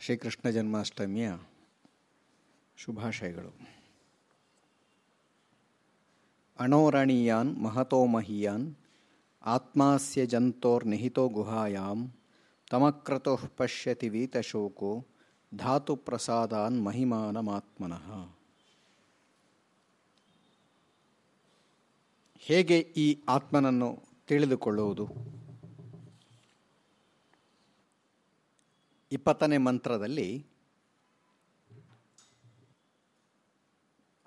ಶ್ರೀಕೃಷ್ಣ ಜನ್ಮಾಷ್ಟಮಿಯ ಶುಭಾಶಯಗಳು. ಅಣೋರಣೀಯಾನ್ ಮಹತೋ ಮಹೀಯಾನ್ ಆತ್ಮಾಸ್ಯ ಜಂತೋರ್ನಿಹಿತೋ ಗುಹಾಯಾಂ ತಮಕ್ರತೋ ಪಶ್ಯತಿ ವೀತಶೋಕೋ ಧಾತು ಪ್ರಸಾದಾನ್ ಮಹಿಮಾನಮಾತ್ಮನಃ. ಹೇಗೆ ಈ ಆತ್ಮನನ್ನು ತಿಳಿದುಕೊಳ್ಳುವುದು? ಇಪ್ಪತ್ತನೇ ಮಂತ್ರದಲ್ಲಿ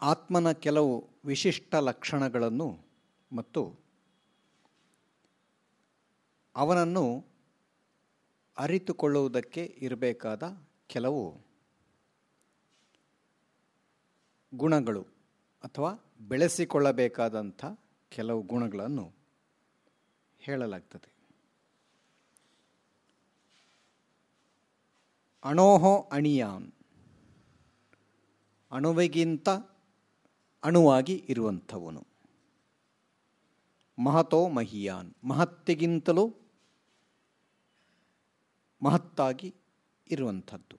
ಆತ್ಮನ ಕೆಲವು ವಿಶಿಷ್ಟ ಲಕ್ಷಣಗಳನ್ನು ಮತ್ತು ಅವನನ್ನು ಅರಿತುಕೊಳ್ಳುವುದಕ್ಕೆ ಇರಬೇಕಾದ ಕೆಲವು ಗುಣಗಳು ಅಥವಾ ಬೆಳೆಸಿಕೊಳ್ಳಬೇಕಾದಂಥ ಕೆಲವು ಗುಣಗಳನ್ನು ಹೇಳಲಾಗ್ತದೆ. ಅಣೋಹೋ ಅಣಿಯಾನ್ ಅಣುವಿಗಿಂತ ಅಣುವಾಗಿ ಇರುವಂಥವನು. ಮಹತೋ ಮಹಿಯಾನ್. ಮಹತ್ತಿಗಿಂತಲೂ ಮಹತ್ತಾಗಿ ಇರುವಂಥದ್ದು.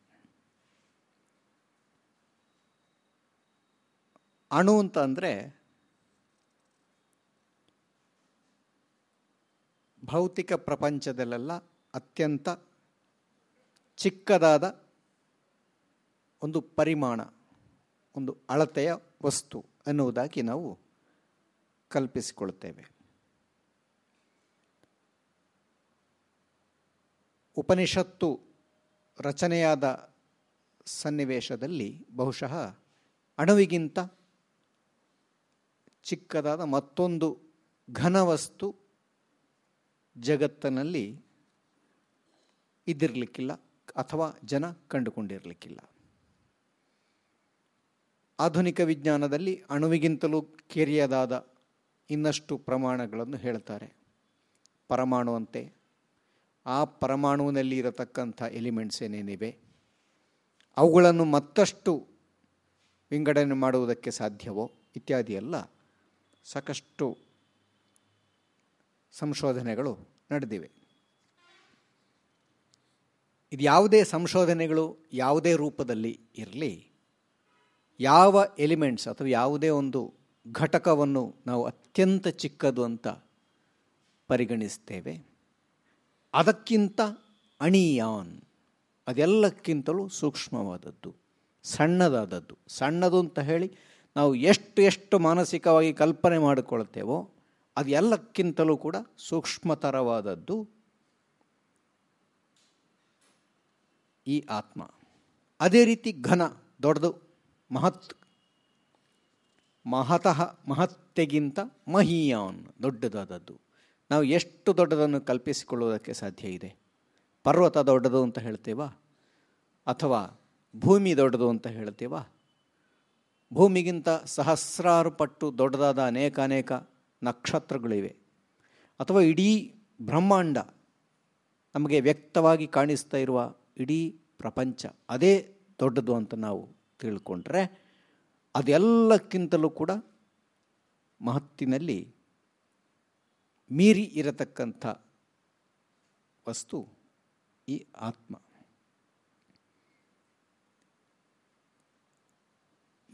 ಅಣು ಅಂತ ಅಂದರೆ ಭೌತಿಕ ಪ್ರಪಂಚದಲ್ಲೆಲ್ಲ ಅತ್ಯಂತ ಚಿಕ್ಕದಾದ ಒಂದು ಪರಿಮಾಣ, ಒಂದು ಅಳತೆಯ ವಸ್ತು ಅನ್ನುವುದಾಗಿ ನಾವು ಕಲ್ಪಿಸಿಕೊಳ್ತೇವೆ ಉಪನಿಷತ್ತು ರಚನೆಯಾದ ಸನ್ನಿವೇಶದಲ್ಲಿ ಬಹುಶಃ ಅಣುವಿಗಿಂತ ಚಿಕ್ಕದಾದ ಮತ್ತೊಂದು ಘನವಸ್ತು ಜಗತ್ತಿನಲ್ಲಿ ಇದ್ದಿರಲಿಕ್ಕಿಲ್ಲ. ಅಥವಾ ಜನ ಕಂಡುಕೊಂಡಿರಲಿಕ್ಕಿಲ್ಲ. ಆಧುನಿಕ ವಿಜ್ಞಾನದಲ್ಲಿ ಅಣುವಿಗಿಂತಲೂ ಕಿರಿಯದಾದ ಇನ್ನಷ್ಟು ಪ್ರಮಾಣಗಳನ್ನು ಹೇಳ್ತಾರೆ. ಪರಮಾಣುವಂತೆ ಆ ಪರಮಾಣುವಿನಲ್ಲಿ ಇರತಕ್ಕಂಥ ಎಲಿಮೆಂಟ್ಸ್ ಏನೇನಿವೆ? ಅವುಗಳನ್ನು ಮತ್ತಷ್ಟು ವಿಂಗಡಣೆ ಮಾಡುವುದಕ್ಕೆ ಸಾಧ್ಯವೋ? ಇತ್ಯಾದಿ ಎಲ್ಲ ಸಾಕಷ್ಟು ಸಂಶೋಧನೆಗಳು ನಡೆದಿವೆ. ಇದು ಯಾವುದೇ ಸಂಶೋಧನೆಗಳು ಯಾವುದೇ ರೂಪದಲ್ಲಿ ಇರಲಿ, ಯಾವ ಎಲಿಮೆಂಟ್ಸ್ ಅಥವಾ ಯಾವುದೇ ಒಂದು ಘಟಕವನ್ನು ನಾವು ಅತ್ಯಂತ ಚಿಕ್ಕದು ಅಂತ ಪರಿಗಣಿಸ್ತೇವೆ. ಅದಕ್ಕಿಂತ ಅಣಿಯಾನ್, ಅದೆಲ್ಲಕ್ಕಿಂತಲೂ ಸೂಕ್ಷ್ಮವಾದದ್ದು, ಸಣ್ಣದಾದದ್ದು. ಸಣ್ಣದು ಅಂತ ಹೇಳಿ ನಾವು ಎಷ್ಟು ಎಷ್ಟು ಮಾನಸಿಕವಾಗಿ ಕಲ್ಪನೆ ಮಾಡಿಕೊಳ್ತೇವೋ ಅದೆಲ್ಲಕ್ಕಿಂತಲೂ ಕೂಡ ಸೂಕ್ಷ್ಮತರವಾದದ್ದು. ಈ ಆತ್ಮ. ಅದೇ ರೀತಿ ಘನ, ದೊಡ್ಡದು, ಮಹತ್, ಮಹತಃ, ಮಹತ್ತೆಗಿಂತ ಮಹೀಯಾನ್, ದೊಡ್ಡದಾದದ್ದು. ನಾವು ಎಷ್ಟು ದೊಡ್ಡದನ್ನು ಕಲ್ಪಿಸಿಕೊಳ್ಳುವುದಕ್ಕೆ ಸಾಧ್ಯ ಇದೆ? ಪರ್ವತ ದೊಡ್ಡದು ಅಂತ ಹೇಳ್ತೇವಾ? ಅಥವಾ ಭೂಮಿ ದೊಡ್ಡದು ಅಂತ ಹೇಳ್ತೇವಾ? ಭೂಮಿಗಿಂತ ಸಹಸ್ರಾರು ಪಟ್ಟು ದೊಡ್ಡದಾದ ಅನೇಕ ಅನೇಕ ನಕ್ಷತ್ರಗಳಿವೆ. ಅಥವಾ ಇಡೀ ಬ್ರಹ್ಮಾಂಡ ನಮಗೆ ವ್ಯಕ್ತವಾಗಿ ಕಾಣಿಸ್ತಾ ಇರುವ ಇಡೀ ಪ್ರಪಂಚ ಅದೇ ದೊಡ್ಡದು ಅಂತ ನಾವು ತಿಳ್ಕೊಂಡ್ರೆ ಅದೆಲ್ಲಕ್ಕಿಂತಲೂ ಕೂಡ ಮಹತ್ತಿನಲ್ಲಿ ಮೀರಿ ಇರತಕ್ಕಂಥ ವಸ್ತು ಈ ಆತ್ಮ.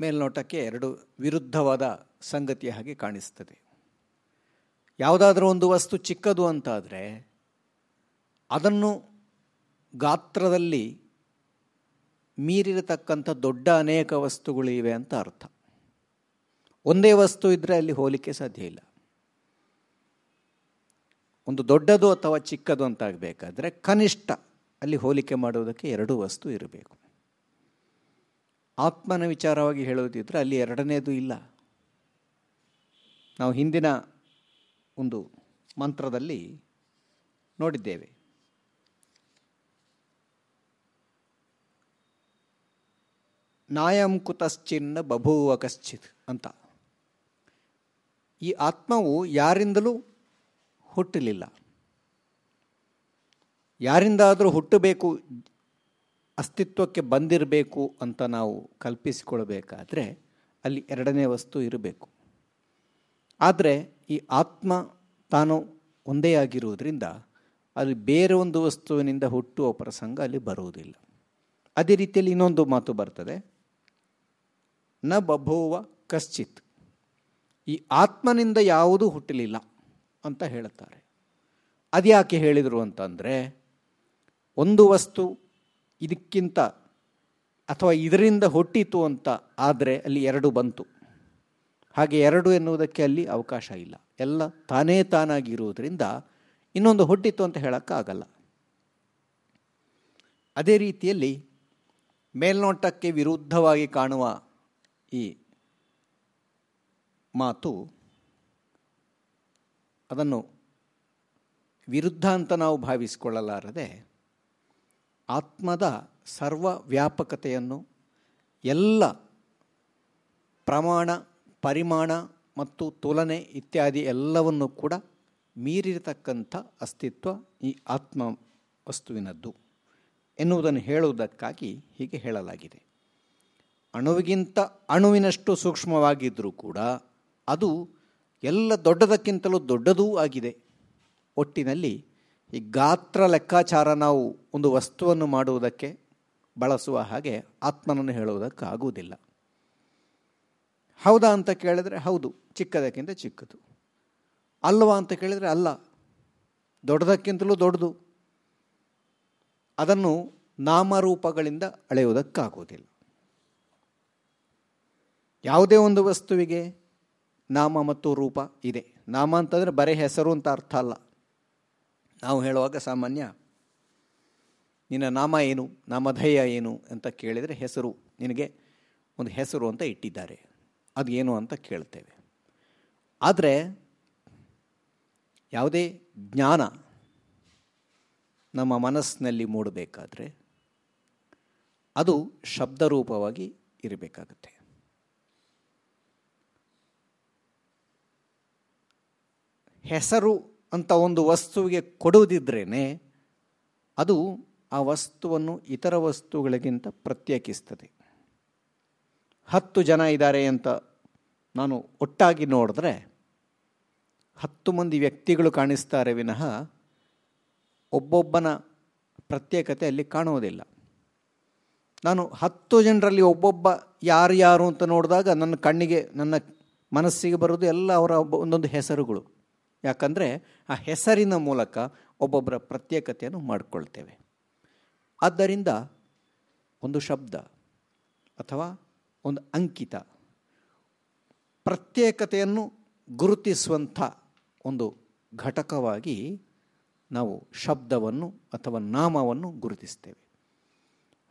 ಮೇಲ್ನೋಟಕ್ಕೆ ಎರಡು ವಿರುದ್ಧವಾದ ಸಂಗತಿಯ ಹಾಗೆ ಕಾಣಿಸ್ತದೆ. ಯಾವುದಾದ್ರೂ ಒಂದು ವಸ್ತು ಚಿಕ್ಕದು ಅಂತಾದರೆ ಅದನ್ನು ಗಾತ್ರದಲ್ಲಿ ಮೀರಿರತಕ್ಕಂಥ ದೊಡ್ಡ ಅನೇಕ ವಸ್ತುಗಳು ಇವೆ ಅಂತ ಅರ್ಥ. ಒಂದೇ ವಸ್ತು ಇದ್ದರೆ ಅಲ್ಲಿ ಹೋಲಿಕೆ ಸಾಧ್ಯ ಇಲ್ಲ. ಒಂದು ದೊಡ್ಡದು ಅಥವಾ ಚಿಕ್ಕದು ಅಂತಾಗಬೇಕಾದ್ರೆ ಕನಿಷ್ಠ ಅಲ್ಲಿ ಹೋಲಿಕೆ ಮಾಡುವುದಕ್ಕೆ ಎರಡು ವಸ್ತು ಇರಬೇಕು. ಆತ್ಮನ ವಿಚಾರವಾಗಿ ಹೇಳುವುದಿದ್ರೆ ಅಲ್ಲಿ ಎರಡನೇದು ಇಲ್ಲ. ನಾವು ಹಿಂದಿನ ಒಂದು ಮಂತ್ರದಲ್ಲಿ ನೋಡಿದ್ದೇವೆ. ನಾಯಂ ಕುತಶ್ಚಿನ್ನ ಬಭೂವ ಕಶ್ಚಿತ್ ಅಂತ. ಈ ಆತ್ಮವು ಯಾರಿಂದಲೂ ಹುಟ್ಟಲಿಲ್ಲ. ಯಾರಿಂದಾದರೂ ಹುಟ್ಟಬೇಕು, ಅಸ್ತಿತ್ವಕ್ಕೆ ಬಂದಿರಬೇಕು ಅಂತ ನಾವು ಕಲ್ಪಿಸಿಕೊಳ್ಬೇಕಾದ್ರೆ ಅಲ್ಲಿ ಎರಡನೇ ವಸ್ತು ಇರಬೇಕು. ಆದರೆ ಈ ಆತ್ಮ ತಾನು ಒಂದೇ ಆಗಿರುವುದರಿಂದ ಅಲ್ಲಿ ಬೇರೆ ಒಂದು ವಸ್ತುವಿನಿಂದ ಹುಟ್ಟುವ ಪ್ರಸಂಗ ಅಲ್ಲಿ ಬರುವುದಿಲ್ಲ. ಅದೇ ರೀತಿಯಲ್ಲಿ ಇನ್ನೊಂದು ಮಾತು ಬರ್ತದೆ. ನ ಬಭೂವ ಕಶ್ಚಿತ್. ಈ ಆತ್ಮನಿಂದ ಯಾವುದೂ ಹುಟ್ಟಲಿಲ್ಲ ಅಂತ ಹೇಳುತ್ತಾರೆ. ಅದ್ಯಾಕೆ ಹೇಳಿದರು ಅಂತಂದರೆ, ಒಂದು ವಸ್ತು ಇದಕ್ಕಿಂತ ಅಥವಾ ಇದರಿಂದ ಹುಟ್ಟಿತು ಅಂತ ಆದರೆ ಅಲ್ಲಿ ಎರಡು ಬಂತು. ಹಾಗೆ ಎರಡು ಎನ್ನುವುದಕ್ಕೆ ಅಲ್ಲಿ ಅವಕಾಶ ಇಲ್ಲ. ಎಲ್ಲ ತಾನೇ ತಾನಾಗಿ ಇರುವುದರಿಂದ ಇನ್ನೊಂದು ಹುಟ್ಟಿತು ಅಂತ ಹೇಳೋಕ್ಕಾಗಲ್ಲ. ಅದೇ ರೀತಿಯಲ್ಲಿ ಮೇಲ್ನೋಟಕ್ಕೆ ವಿರುದ್ಧವಾಗಿ ಕಾಣುವ ಈ ಮಾತು ಅದನ್ನು ವಿರುದ್ಧ ಅಂತ ನಾವು ಭಾವಿಸಿಕೊಳ್ಳಲಾರದೆ ಆತ್ಮದ ಸರ್ವ ವ್ಯಾಪಕತೆಯನ್ನು ಎಲ್ಲ ಪ್ರಮಾಣ, ಪರಿಮಾಣ ಮತ್ತು ತುಲನೆ ಇತ್ಯಾದಿ ಎಲ್ಲವನ್ನು ಕೂಡ ಮೀರಿರತಕ್ಕಂಥ ಅಸ್ತಿತ್ವ ಈ ಆತ್ಮ ವಸ್ತುವಿನದ್ದು ಎನ್ನುವುದನ್ನು ಹೇಳುವುದಕ್ಕಾಗಿ ಹೀಗೆ ಹೇಳಲಾಗಿದೆ. ಅಣುವಿಗಿಂತ ಅಣುವಿನಷ್ಟು ಸೂಕ್ಷ್ಮವಾಗಿದ್ದರೂ ಕೂಡ ಅದು ಎಲ್ಲ ದೊಡ್ಡದಕ್ಕಿಂತಲೂ ದೊಡ್ಡದೂ ಆಗಿದೆ. ಒಟ್ಟಿನಲ್ಲಿ ಈ ಗಾತ್ರ ಲೆಕ್ಕಾಚಾರ ನಾವು ಒಂದು ವಸ್ತುವನ್ನು ಮಾಡುವುದಕ್ಕೆ ಬಳಸುವ ಹಾಗೆ ಆತ್ಮನನ್ನು ಹೇಳುವುದಕ್ಕಾಗುವುದಿಲ್ಲ. ಹೌದಾ ಅಂತ ಕೇಳಿದರೆ ಹೌದು, ಚಿಕ್ಕದಕ್ಕಿಂತ ಚಿಕ್ಕದು. ಅಲ್ಲವಾ ಅಂತ ಕೇಳಿದರೆ ಅಲ್ಲ, ದೊಡ್ಡದಕ್ಕಿಂತಲೂ ದೊಡ್ಡದು. ಅದನ್ನು ನಾಮರೂಪಗಳಿಂದ ಅಳೆಯುವುದಕ್ಕಾಗುವುದಿಲ್ಲ. ಯಾವುದೇ ಒಂದು ವಸ್ತುವಿಗೆ ನಾಮ ಮತ್ತು ರೂಪ ಇದೆ. ನಾಮ ಅಂತಂದರೆ ಬರೇ ಹೆಸರು ಅಂತ ಅರ್ಥ ಅಲ್ಲ. ನಾವು ಹೇಳುವಾಗ ಸಾಮಾನ್ಯ, ನಿನ್ನ ನಾಮ ಏನು, ನಾಮಧೇಯ ಏನು ಅಂತ ಕೇಳಿದರೆ ಹೆಸರು, ನಿನಗೆ ಒಂದು ಹೆಸರು ಅಂತ ಇಟ್ಟಿದ್ದಾರೆ. ಅದು ಏನು ಅಂತ ಕೇಳ್ತೇವೆ. ಆದರೆ ಯಾವುದೇ ಜ್ಞಾನ ನಮ್ಮ ಮನಸ್ಸಿನಲ್ಲಿ ಮೂಡಬೇಕಾದ್ರೆ ಅದು ಶಬ್ದರೂಪವಾಗಿ ಇರಬೇಕಾಗುತ್ತೆ. ಹೆಸರು ಅಂತ ಒಂದು ವಸ್ತುವಿಗೆ ಕೊಡುವುದಿದ್ರೇ ಅದು ಆ ವಸ್ತುವನ್ನು ಇತರ ವಸ್ತುಗಳಿಗಿಂತ ಪ್ರತ್ಯೇಕಿಸ್ತದೆ. ಹತ್ತು ಜನ ಇದ್ದಾರೆ ಅಂತ ನಾನು ಒಟ್ಟಾಗಿ ನೋಡಿದ್ರೆ ಹತ್ತು ಮಂದಿ ವ್ಯಕ್ತಿಗಳು ಕಾಣಿಸ್ತಾರೆ ವಿನಃ ಒಬ್ಬೊಬ್ಬನ ಪ್ರತ್ಯೇಕತೆ ಅಲ್ಲಿ ಕಾಣುವುದಿಲ್ಲ. ನಾನು ಹತ್ತು ಜನರಲ್ಲಿ ಒಬ್ಬೊಬ್ಬ ಯಾರು ಯಾರು ಅಂತ ನೋಡಿದಾಗ ನನ್ನ ಕಣ್ಣಿಗೆ, ನನ್ನ ಮನಸ್ಸಿಗೆ ಬರೋದು ಎಲ್ಲ ಅವರ ಒಂದೊಂದು ಹೆಸರುಗಳು. ಯಾಕಂದರೆ ಆ ಹೆಸರಿನ ಮೂಲಕ ಒಬ್ಬೊಬ್ಬರ ಪ್ರತ್ಯೇಕತೆಯನ್ನು ಮಾಡಿಕೊಳ್ತೇವೆ. ಆದ್ದರಿಂದ ಒಂದು ಶಬ್ದ ಅಥವಾ ಒಂದು ಅಂಕಿತ, ಪ್ರತ್ಯೇಕತೆಯನ್ನು ಗುರುತಿಸುವಂಥ ಒಂದು ಘಟಕವಾಗಿ ನಾವು ಶಬ್ದವನ್ನು ಅಥವಾ ನಾಮವನ್ನು ಗುರುತಿಸ್ತೇವೆ.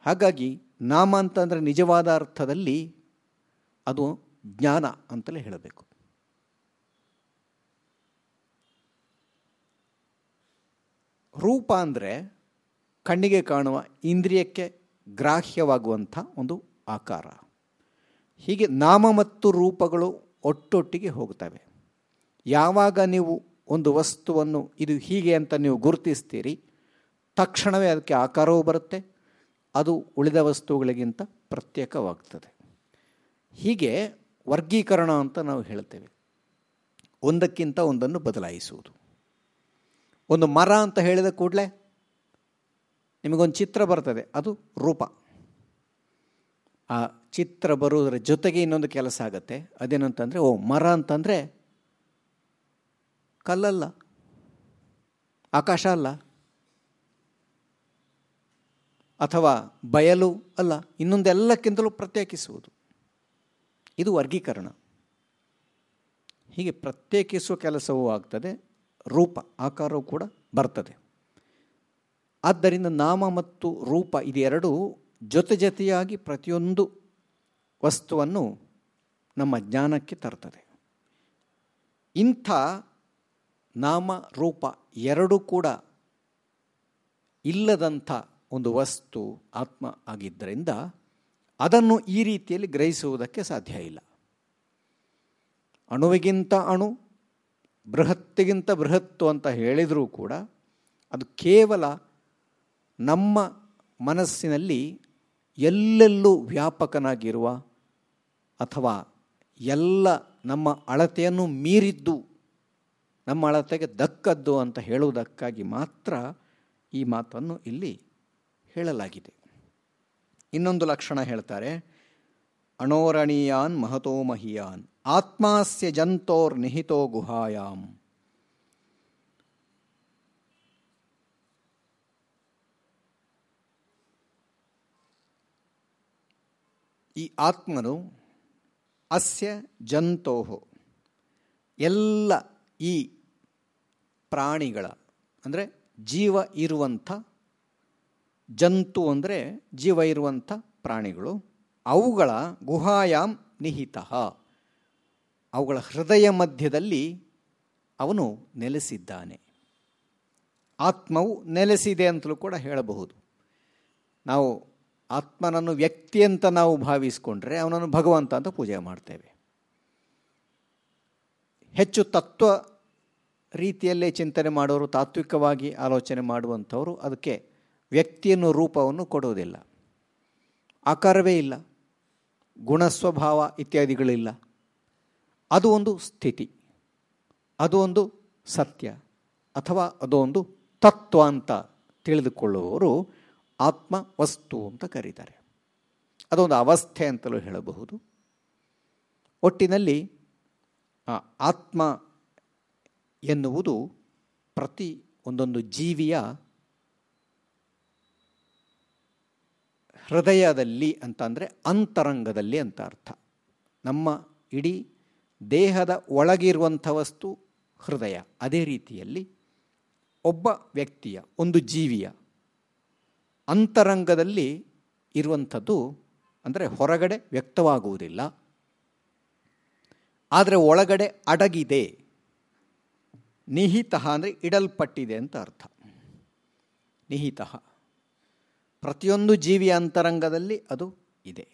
ಹಾಗಾಗಿ ನಾಮ ಅಂತಂದರೆ ನಿಜವಾದ ಅರ್ಥದಲ್ಲಿ ಅದು ಜ್ಞಾನ ಅಂತಲೇ ಹೇಳಬೇಕು. ರೂಪ ಅಂದರೆ ಕಣ್ಣಿಗೆ ಕಾಣುವ ಇಂದ್ರಿಯಕ್ಕೆ ಗ್ರಾಹ್ಯವಾಗುವಂಥ ಒಂದು ಆಕಾರ. ಹೀಗೆ ನಾಮ ಮತ್ತು ರೂಪಗಳು ಒಟ್ಟೊಟ್ಟಿಗೆ ಹೋಗ್ತವೆ. ಯಾವಾಗ ನೀವು ಒಂದು ವಸ್ತುವನ್ನು ಇದು ಹೀಗೆ ಅಂತ ನೀವು ಗುರುತಿಸ್ತೀರಿ, ತಕ್ಷಣವೇ ಅದಕ್ಕೆ ಆಕಾರವೂ ಬರುತ್ತೆ, ಅದು ಉಳಿದ ವಸ್ತುಗಳಿಗಿಂತ ಪ್ರತ್ಯೇಕವಾಗ್ತದೆ. ಹೀಗೆ ವರ್ಗೀಕರಣ ಅಂತ ನಾವು ಹೇಳ್ತೇವೆ. ಒಂದಕ್ಕಿಂತ ಒಂದನ್ನು ಬದಲಾಯಿಸುವುದು. ಒಂದು ಮರ ಅಂತ ಹೇಳಿದ ಕೂಡಲೇ ನಿಮಗೊಂದು ಚಿತ್ರ ಬರ್ತದೆ. ಅದು ರೂಪ. ಆ ಚಿತ್ರ ಬರುವುದರ ಜೊತೆಗೆ ಇನ್ನೊಂದು ಕೆಲಸ ಆಗುತ್ತೆ. ಅದೇನಂತಂದರೆ, ಓ, ಮರ ಅಂತಂದರೆ ಕಲ್ಲಲ್ಲ. ಆಕಾಶ ಅಲ್ಲ. ಅಥವಾ ಬಯಲು ಅಲ್ಲ. ಇನ್ನೊಂದೆಲ್ಲಕ್ಕಿಂತಲೂ ಪ್ರತ್ಯೇಕಿಸುವುದು. ಇದು ವರ್ಗೀಕರಣ. ಹೀಗೆ ಪ್ರತ್ಯೇಕಿಸುವ ಕೆಲಸವೂ ಆಗ್ತದೆ. ರೂಪ, ಆಕಾರವು ಕೂಡ ಬರ್ತದೆ. ಆದ್ದರಿಂದ ನಾಮ ಮತ್ತು ರೂಪ ಇದೆರಡೂ ಜೊತೆ ಜೊತೆಯಾಗಿ ಪ್ರತಿಯೊಂದು ವಸ್ತುವನ್ನು ನಮ್ಮ ಜ್ಞಾನಕ್ಕೆ ತರ್ತದೆ. ಇಂಥ ನಾಮ, ರೂಪ ಎರಡೂ ಕೂಡ ಇಲ್ಲದಂಥ ಒಂದು ವಸ್ತು ಆತ್ಮ ಆಗಿದ್ದರಿಂದ ಅದನ್ನು ಈ ರೀತಿಯಲ್ಲಿ ಗ್ರಹಿಸುವುದಕ್ಕೆ ಸಾಧ್ಯ ಇಲ್ಲ. ಅಣುವಿಗಿಂತ ಅಣು ಬೃಹತ್ತಿಗಿಂತ ಬೃಹತ್ತು ಅಂತ ಹೇಳಿದರೂ ಕೂಡ ಅದು ಕೇವಲ ನಮ್ಮ ಮನಸ್ಸಿನಲ್ಲಿ ಎಲ್ಲೆಲ್ಲೂ ವ್ಯಾಪಕನಾಗಿರುವ ಅಥವಾ ಎಲ್ಲ ನಮ್ಮ ಅಳತೆಯನ್ನು ಮೀರಿದ್ದು ನಮ್ಮ ಅಳತೆಗೆ ದಕ್ಕದ್ದು ಅಂತ ಹೇಳುವುದಕ್ಕಾಗಿ ಮಾತ್ರ ಈ ಮಾತನ್ನು ಇಲ್ಲಿ ಹೇಳಲಾಗಿದೆ. ಇನ್ನೊಂದು ಲಕ್ಷಣ ಹೇಳ್ತಾರೆ, ಅಣೋರಣೀಯಾನ್ ಮಹತೋ ಮಹಿಯಾನ್ ಆತ್ಮಾಸ್ಯ ಜಂತೋರ್ ನಿಹಿತೋ ಗುಹಾಯಾಮ್ ಈ ಆತ್ಮನು ಅಸ್ಯ ಜಂತೋ ಎಲ್ಲ ಈ ಪ್ರಾಣಿಗಳ, ಅಂದರೆ ಜೀವ ಇರುವಂಥ ಜಂತು ಅಂದರೆ ಜೀವ ಇರುವಂಥ ಪ್ರಾಣಿಗಳು, ಅವುಗಳ ಗುಹಾಯಾಮ್ ನಿಹಿತ. ಅವುಗಳ ಹೃದಯ ಮಧ್ಯದಲ್ಲಿ ಅವನು ನೆಲೆಸಿದ್ದಾನೆ. ಆತ್ಮವು ನೆಲೆಸಿದೆ ಅಂತಲೂ ಕೂಡ ಹೇಳಬಹುದು. ನಾವು ಆತ್ಮನನ್ನು ವ್ಯಕ್ತಿ ಅಂತ ನಾವು ಭಾವಿಸಿಕೊಂಡ್ರೆ ಅವನನ್ನು ಭಗವಂತ ಅಂತ ಪೂಜೆ ಮಾಡ್ತೇವೆ. ಹೆಚ್ಚು ತತ್ವ ರೀತಿಯಲ್ಲೇ ಚಿಂತನೆ ಮಾಡೋರು, ತಾತ್ವಿಕವಾಗಿ ಆಲೋಚನೆ ಮಾಡುವಂಥವರು ಅದಕ್ಕೆ ವ್ಯಕ್ತಿಯನ್ನು ರೂಪವನ್ನು ಕೊಡುವುದಿಲ್ಲ. ಆಕಾರವೇ ಇಲ್ಲ. ಗುಣಸ್ವಭಾವ ಇತ್ಯಾದಿಗಳಿಲ್ಲ. ಅದು ಒಂದು ಸ್ಥಿತಿ, ಅದು ಒಂದು ಸತ್ಯ ಅಥವಾ ಅದು ಒಂದು ತತ್ವ ಅಂತ ತಿಳಿದುಕೊಳ್ಳುವವರು ಆತ್ಮ ವಸ್ತು ಅಂತ ಕರೀತಾರೆ. ಅದೊಂದು ಅವಸ್ಥೆ ಅಂತಲೂ ಹೇಳಬಹುದು. ಒಟ್ಟಿನಲ್ಲಿ ಆತ್ಮ ಎನ್ನುವುದು ಪ್ರತಿ ಒಂದೊಂದು ಜೀವಿಯ ಹೃದಯದಲ್ಲಿ ಅಂತ ಅಂದರೆ ಅಂತರಂಗದಲ್ಲಿ ಅಂತ ಅರ್ಥ. ನಮ್ಮ ಇಡೀ ದೇಹದ ಒಳಗಿರುವಂಥ ವಸ್ತು ಹೃದಯ. ಅದೇ ರೀತಿಯಲ್ಲಿ ಒಬ್ಬ ವ್ಯಕ್ತಿಯ, ಒಂದು ಜೀವಿಯ ಅಂತರಂಗದಲ್ಲಿ ಇರುವಂಥದ್ದು ಅಂದರೆ ಹೊರಗಡೆ ವ್ಯಕ್ತವಾಗುವುದಿಲ್ಲ. ಆದರೆ ಒಳಗಡೆ ಅಡಗಿದೆ. ನಿಹಿತ ಅಂದರೆ ಇಡಲ್ಪಟ್ಟಿದೆ ಅಂತ ಅರ್ಥ. ನಿಹಿತ. ಪ್ರತಿಯೊಂದು ಜೀವಿಯ ಅಂತರಂಗದಲ್ಲಿ ಅದು ಇದೆ.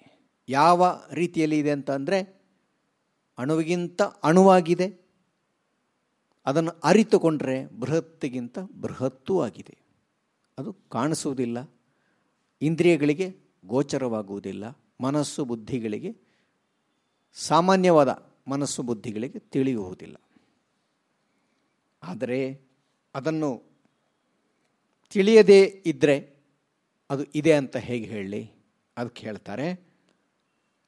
ಯಾವ ರೀತಿಯಲ್ಲಿ ಇದೆ ಅಂತಂದರೆ ಅಣುವಿಗಿಂತ ಅಣುವಾಗಿದೆ. ಅದನ್ನು ಅರಿತುಕೊಂಡ್ರೆ ಬೃಹತ್ತಿಗಿಂತ ಬೃಹತ್ತೂ ಆಗಿದೆ. ಅದು ಕಾಣಿಸುವುದಿಲ್ಲ. ಇಂದ್ರಿಯಗಳಿಗೆ ಗೋಚರವಾಗುವುದಿಲ್ಲ. ಮನಸ್ಸು ಬುದ್ಧಿಗಳಿಗೆ, ಸಾಮಾನ್ಯವಾದ ಮನಸ್ಸು ಬುದ್ಧಿಗಳಿಗೆ ತಿಳಿಯುವುದಿಲ್ಲ. ಆದರೆ ಅದನ್ನು ತಿಳಿಯದೇ ಇದ್ದರೆ ಅದು ಇದೆ ಅಂತ ಹೇಗೆ ಹೇಳಿ? ಅದಕ್ಕೆ ಹೇಳ್ತಾರೆ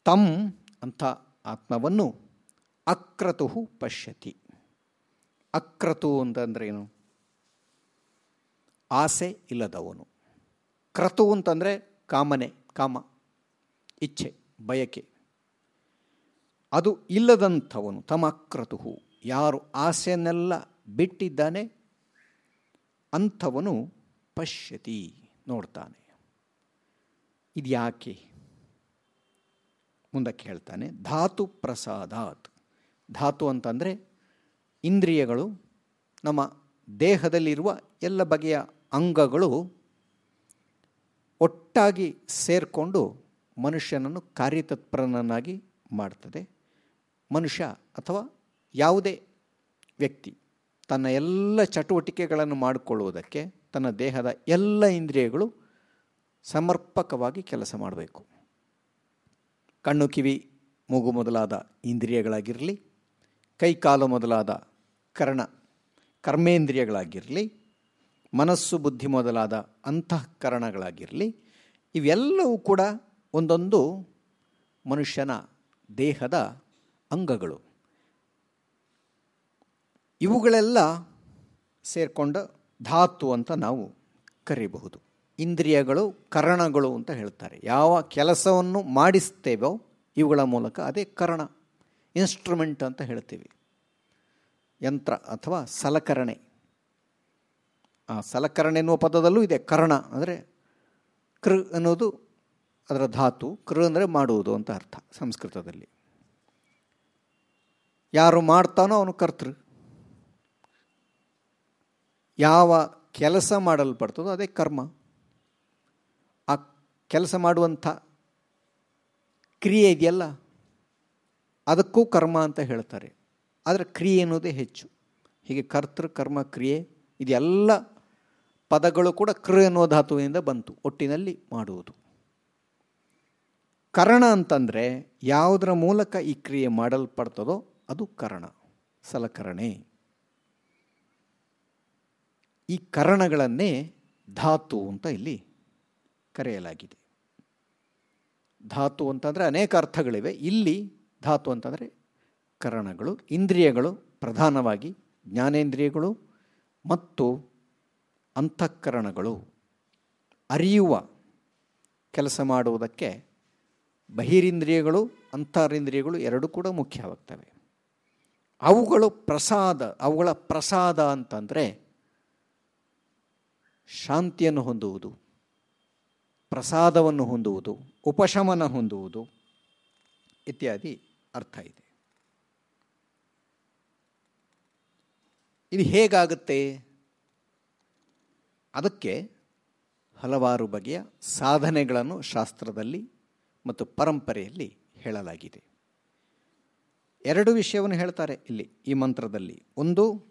ತಮ್ ಅಂಥ ಆತ್ಮವನ್ನು ಅಕ್ರತು ಪಶ್ಯತಿ. ಅಕ್ರತು ಅಂತಂದ್ರೆ ಏನು? ಆಸೆ ಇಲ್ಲದವನು. ಕ್ರತು ಅಂತಂದರೆ ಕಾಮನೆ, ಕಾಮ, ಇಚ್ಛೆ, ಬಯಕೆ. ಅದು ಇಲ್ಲದಂಥವನು ತಮಕ್ರತು ಯಾರು ಆಸೆಯನ್ನೆಲ್ಲ ಬಿಟ್ಟಿದ್ದಾನೆ, ಅಂಥವನು ಪಶ್ಯತಿ ನೋಡ್ತಾನೆ. ಇದು ಯಾಕೆ ಮುಂದಕ್ಕೆ ಹೇಳ್ತಾನೆ, ಧಾತು ಪ್ರಸಾದಾತ್. ಧಾತು ಅಂತಂದರೆ ಇಂದ್ರಿಯಗಳು, ನಮ್ಮ ದೇಹದಲ್ಲಿರುವ ಎಲ್ಲ ಬಗೆಯ ಅಂಗಗಳು ಒಟ್ಟಾಗಿ ಸೇರಿಕೊಂಡು ಮನುಷ್ಯನನ್ನು ಕಾರ್ಯತತ್ಪರನನ್ನಾಗಿ ಮಾಡ್ತದೆ. ಮನುಷ್ಯ ಅಥವಾ ಯಾವುದೇ ವ್ಯಕ್ತಿ ತನ್ನ ಎಲ್ಲ ಚಟುವಟಿಕೆಗಳನ್ನು ಮಾಡಿಕೊಳ್ಳುವುದಕ್ಕೆ ತನ್ನ ದೇಹದ ಎಲ್ಲ ಇಂದ್ರಿಯಗಳು ಸಮರ್ಪಕವಾಗಿ ಕೆಲಸ ಮಾಡಬೇಕು. ಕಣ್ಣು ಕಿವಿ, ಮೂಗು ಮೊದಲಾದ ಇಂದ್ರಿಯಗಳಾಗಿರಲಿ ಕೈ ಕಾಲು ಮೊದಲಾದ ಕರ್ಣ, ಕರ್ಮೇಂದ್ರಿಯಗಳಾಗಿರಲಿ, ಮನಸ್ಸು, ಬುದ್ಧಿ ಮೊದಲಾದ ಅಂತಃಕರಣಗಳಾಗಿರಲಿ ಇವೆಲ್ಲವೂ ಕೂಡ ಒಂದೊಂದು ಮನುಷ್ಯನ ದೇಹದ ಅಂಗಗಳು. ಇವುಗಳೆಲ್ಲ ಸೇರಿಕೊಂಡ ಧಾತು ಅಂತ ನಾವು ಕರೀಬಹುದು. ಇಂದ್ರಿಯಗಳು, ಕರಣಗಳು ಅಂತ ಹೇಳ್ತಾರೆ. ಯಾವ ಕೆಲಸವನ್ನು ಮಾಡಿಸ್ತೇವೋ ಇವುಗಳ ಮೂಲಕ ಅದೇ ಕರಣ. ಇನ್ಸ್ಟ್ರುಮೆಂಟ್ ಅಂತ ಹೇಳ್ತೀವಿ. ಯಂತ್ರ ಅಥವಾ ಸಲಕರಣೆ. ಆ ಸಲಕರಣೆ ಎನ್ನುವ ಪದದಲ್ಲೂ ಇದೆ. ಕರ್ಣ ಅಂದರೆ ಕೃ ಅನ್ನೋದು ಅದರ ಧಾತು. ಕೃ ಅಂದರೆ ಮಾಡುವುದು ಅಂತ ಅರ್ಥ ಸಂಸ್ಕೃತದಲ್ಲಿ. ಯಾರು ಮಾಡ್ತಾನೋ ಅವನು ಕರ್ತೃ. ಯಾವ ಕೆಲಸ ಮಾಡಲ್ಪಡ್ತದೋ ಅದೇ ಕರ್ಮ. ಆ ಕೆಲಸ ಮಾಡುವಂಥ ಕ್ರಿಯೆ ಇದೆಯಲ್ಲ? ಅದಕ್ಕೂ ಕರ್ಮ ಅಂತ ಹೇಳ್ತಾರೆ. ಆದರೆ ಕ್ರಿಯೆ ಅನ್ನೋದೇ ಹೆಚ್ಚು. ಹೀಗೆ ಕರ್ತೃ, ಕರ್ಮ, ಕ್ರಿಯೆ ಇದೆಲ್ಲ ಪದಗಳು ಕೂಡ ಕೃ ಅನ್ನುವ ಧಾತುವಿನಿಂದ ಬಂತು. ಒಟ್ಟಿನಲ್ಲಿ ಮಾಡುವುದು. ಕರಣ ಅಂತಂದರೆ ಯಾವುದರ ಮೂಲಕ ಈ ಕ್ರಿಯೆ ಮಾಡಲ್ಪಡ್ತದೋ ಅದು ಕರಣ, ಸಲಕರಣೆ. ಈ ಕರಣಗಳನ್ನೇ ಧಾತು ಅಂತ ಇಲ್ಲಿ ಕರೆಯಲಾಗಿದೆ. ಧಾತು ಅಂತಂದರೆ ಅನೇಕ ಅರ್ಥಗಳಿವೆ. ಇಲ್ಲಿ ಧಾತು ಅಂತಂದರೆ ಕರಣಗಳು, ಇಂದ್ರಿಯಗಳು, ಪ್ರಧಾನವಾಗಿ ಜ್ಞಾನೇಂದ್ರಿಯಗಳು ಮತ್ತು ಅಂತಃಕರಣಗಳು. ಅರಿಯುವ ಕೆಲಸ ಮಾಡುವುದಕ್ಕೆ ಬಹಿರಿಂದ್ರಿಯಗಳು, ಅಂತರಿಂದ್ರಿಯಗಳು ಎರಡೂ ಕೂಡ ಮುಖ್ಯವಾಗ್ತವೆ. ಅವುಗಳು ಪ್ರಸಾದ, ಅವುಗಳ ಪ್ರಸಾದ ಅಂತಂದರೆ ಶಾಂತಿಯನ್ನು ಹೊಂದುವುದು, ಪ್ರಸಾದವನ್ನು ಹೊಂದುವುದು, ಉಪಶಮನ ಹೊಂದುವುದು ಇತ್ಯಾದಿ. ಅರ್ಥ ಇದೆ. ಇದು ಹೇಗಾಗುತ್ತೆ? ಅದಕ್ಕೆ ಹಲವಾರು ಬಗೆಯ ಸಾಧನೆಗಳನ್ನು ಶಾಸ್ತ್ರದಲ್ಲಿ ಮತ್ತು ಪರಂಪರೆಯಲ್ಲಿ ಹೇಳಲಾಗಿದೆ. ಎರಡು ವಿಷಯವನ್ನು ಹೇಳ್ತಾರೆ ಇಲ್ಲಿ ಈ ಮಂತ್ರದಲ್ಲಿ. ಒಂದು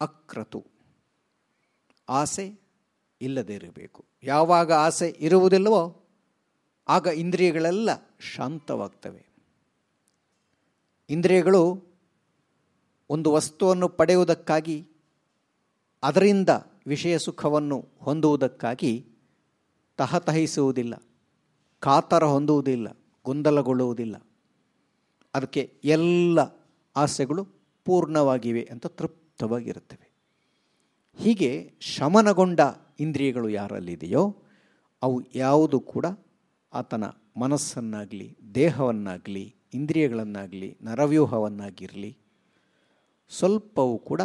ಅಕ್ರತು ಆಸೆ ಇಲ್ಲದೇ ಇರಬೇಕು. ಯಾವಾಗ ಆಸೆ ಇರುವುದಿಲ್ಲವೋ ಆಗ ಇಂದ್ರಿಯಗಳೆಲ್ಲ ಶಾಂತವಾಗ್ತವೆ. ಇಂದ್ರಿಯಗಳು ಒಂದು ವಸ್ತುವನ್ನು ಪಡೆಯುವುದಕ್ಕಾಗಿ, ಅದರಿಂದ ವಿಷಯ ಸುಖವನ್ನು ಹೊಂದುವುದಕ್ಕಾಗಿ ತಹತಹಿಸುವುದಿಲ್ಲ, ಕಾತರ ಹೊಂದುವುದಿಲ್ಲ, ಗೊಂದಲಗೊಳ್ಳುವುದಿಲ್ಲ. ಅದಕ್ಕೆ ಎಲ್ಲ ಆಸೆಗಳು ಪೂರ್ಣವಾಗಿವೆ ಅಂತ ತೃಪ್ತವಾಗಿರುತ್ತವೆ. ಹೀಗೆ ಶಮನಗೊಂಡ ಇಂದ್ರಿಯಗಳು ಯಾರಲ್ಲಿದೆಯೋ, ಅವು ಯಾವುದು ಕೂಡ ಆತನ ಮನಸ್ಸನ್ನಾಗಲಿ, ದೇಹವನ್ನಾಗಲಿ ಇಂದ್ರಿಯಗಳನ್ನಾಗಲಿ, ನರವ್ಯೂಹವನ್ನಾಗಿರಲಿ, ಸ್ವಲ್ಪವೂ ಕೂಡ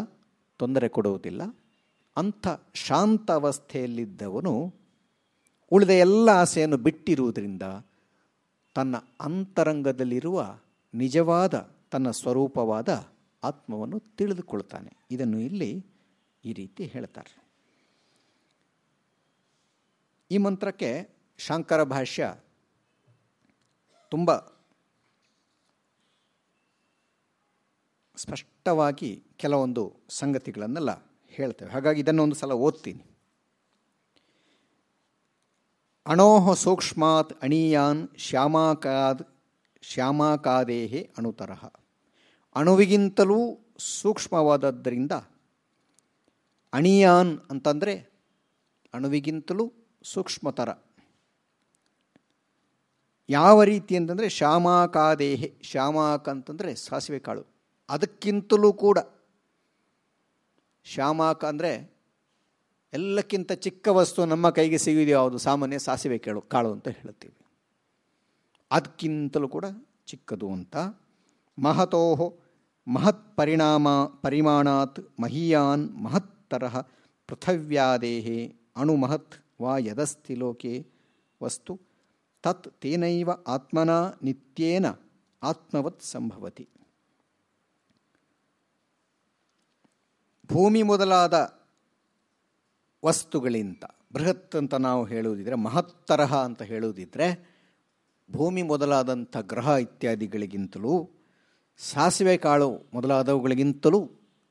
ತೊಂದರೆ ಕೊಡುವುದಿಲ್ಲ. ಅಂಥ ಶಾಂತ ಅವಸ್ಥೆಯಲ್ಲಿದ್ದವನು ಉಳಿದ ಎಲ್ಲ ಆಸೆಯನ್ನು ಬಿಟ್ಟಿರುವುದರಿಂದ ತನ್ನ ಅಂತರಂಗದಲ್ಲಿರುವ ನಿಜವಾದ ತನ್ನ ಸ್ವರೂಪವಾದ ಆತ್ಮವನ್ನು ತಿಳಿದುಕೊಳ್ತಾನೆ. ಇದನ್ನು ಇಲ್ಲಿ ಈ ರೀತಿ ಹೇಳ್ತಾರೆ. ಈ ಮಂತ್ರಕ್ಕೆ ಶಾಂಕರ ಭಾಷ್ಯ ತುಂಬ ಸ್ಪಷ್ಟವಾಗಿ ಕೆಲವೊಂದು ಸಂಗತಿಗಳನ್ನೆಲ್ಲ ಹೇಳ್ತೇವೆ. ಹಾಗಾಗಿ ಇದನ್ನು ಒಂದು ಸಲ ಓದ್ತೀನಿ. ಅಣೋಹ ಸೂಕ್ಷ್ಮಾತ್ ಅಣೀಯಾನ್ ಶ್ಯಾಮಾಕಾದ್ ಶ್ಯಾಮಾಕಾದೇಹೆ ಅಣುತರಹ. ಅಣುವಿಗಿಂತಲೂ ಸೂಕ್ಷ್ಮವಾದದ್ದರಿಂದ ಅಣಿಯಾನ್ ಅಂತಂದರೆ ಅಣುವಿಗಿಂತಲೂ ಸೂಕ್ಷ್ಮತರ. ಯಾವ ರೀತಿ ಅಂತಂದರೆ ಶ್ಯಾಮಾಕಾದೇಹೆ, ಶ್ಯಾಮಾಕ ಅಂತಂದರೆ ಸಾಸಿವೆ ಕಾಳು. ಅದಕ್ಕಿಂತಲೂ ಕೂಡ ಶ್ಯಾಮಾಕ ಅಂದರೆ ಎಲ್ಲಕ್ಕಿಂತ ಚಿಕ್ಕ ವಸ್ತು ನಮ್ಮ ಕೈಗೆ ಸಿಗಿದೆಯೋ ಯಾವುದು? ಸಾಮಾನ್ಯ ಸಾಸಿವೆ ಕೇಳು, ಕಾಳು ಅಂತ ಹೇಳುತ್ತೀವಿ. ಅದಕ್ಕಿಂತಲೂ ಕೂಡ ಚಿಕ್ಕದು ಅಂತ. ಮಹತೋ ಮಹತ್ ಪರಿಣಾಮ ಪರಿಮಾಣಾತ್ ಮಹೀಯಾನ್ ಮಹತ್ತರಹ ಪೃಥವ್ಯಾದೇಹೆ ಅಣುಮಹತ್ ವಾ ಯದಸ್ತಿ ಲೋಕೆ ವಸ್ತು ತತ್ ತೇನೈವ ಆತ್ಮನ ನಿತ್ಯೇನ ಆತ್ಮವತ್ ಸಂಭವತಿ. ಭೂಮಿ ಮೊದಲಾದ ವಸ್ತುಗಳಿಂದ. ಬೃಹತ್ ಅಂತ ನಾವು ಹೇಳುವುದಿದ್ರೆ ಮಹತ್ತರಹ ಅಂತ ಹೇಳುವುದಿದ್ರೆ ಭೂಮಿ ಮೊದಲಾದಂಥ ಗ್ರಹ ಇತ್ಯಾದಿಗಳಿಗಿಂತಲೂ, ಸಾಸಿವೆ ಕಾಳು ಮೊದಲಾದವುಗಳಿಗಿಂತಲೂ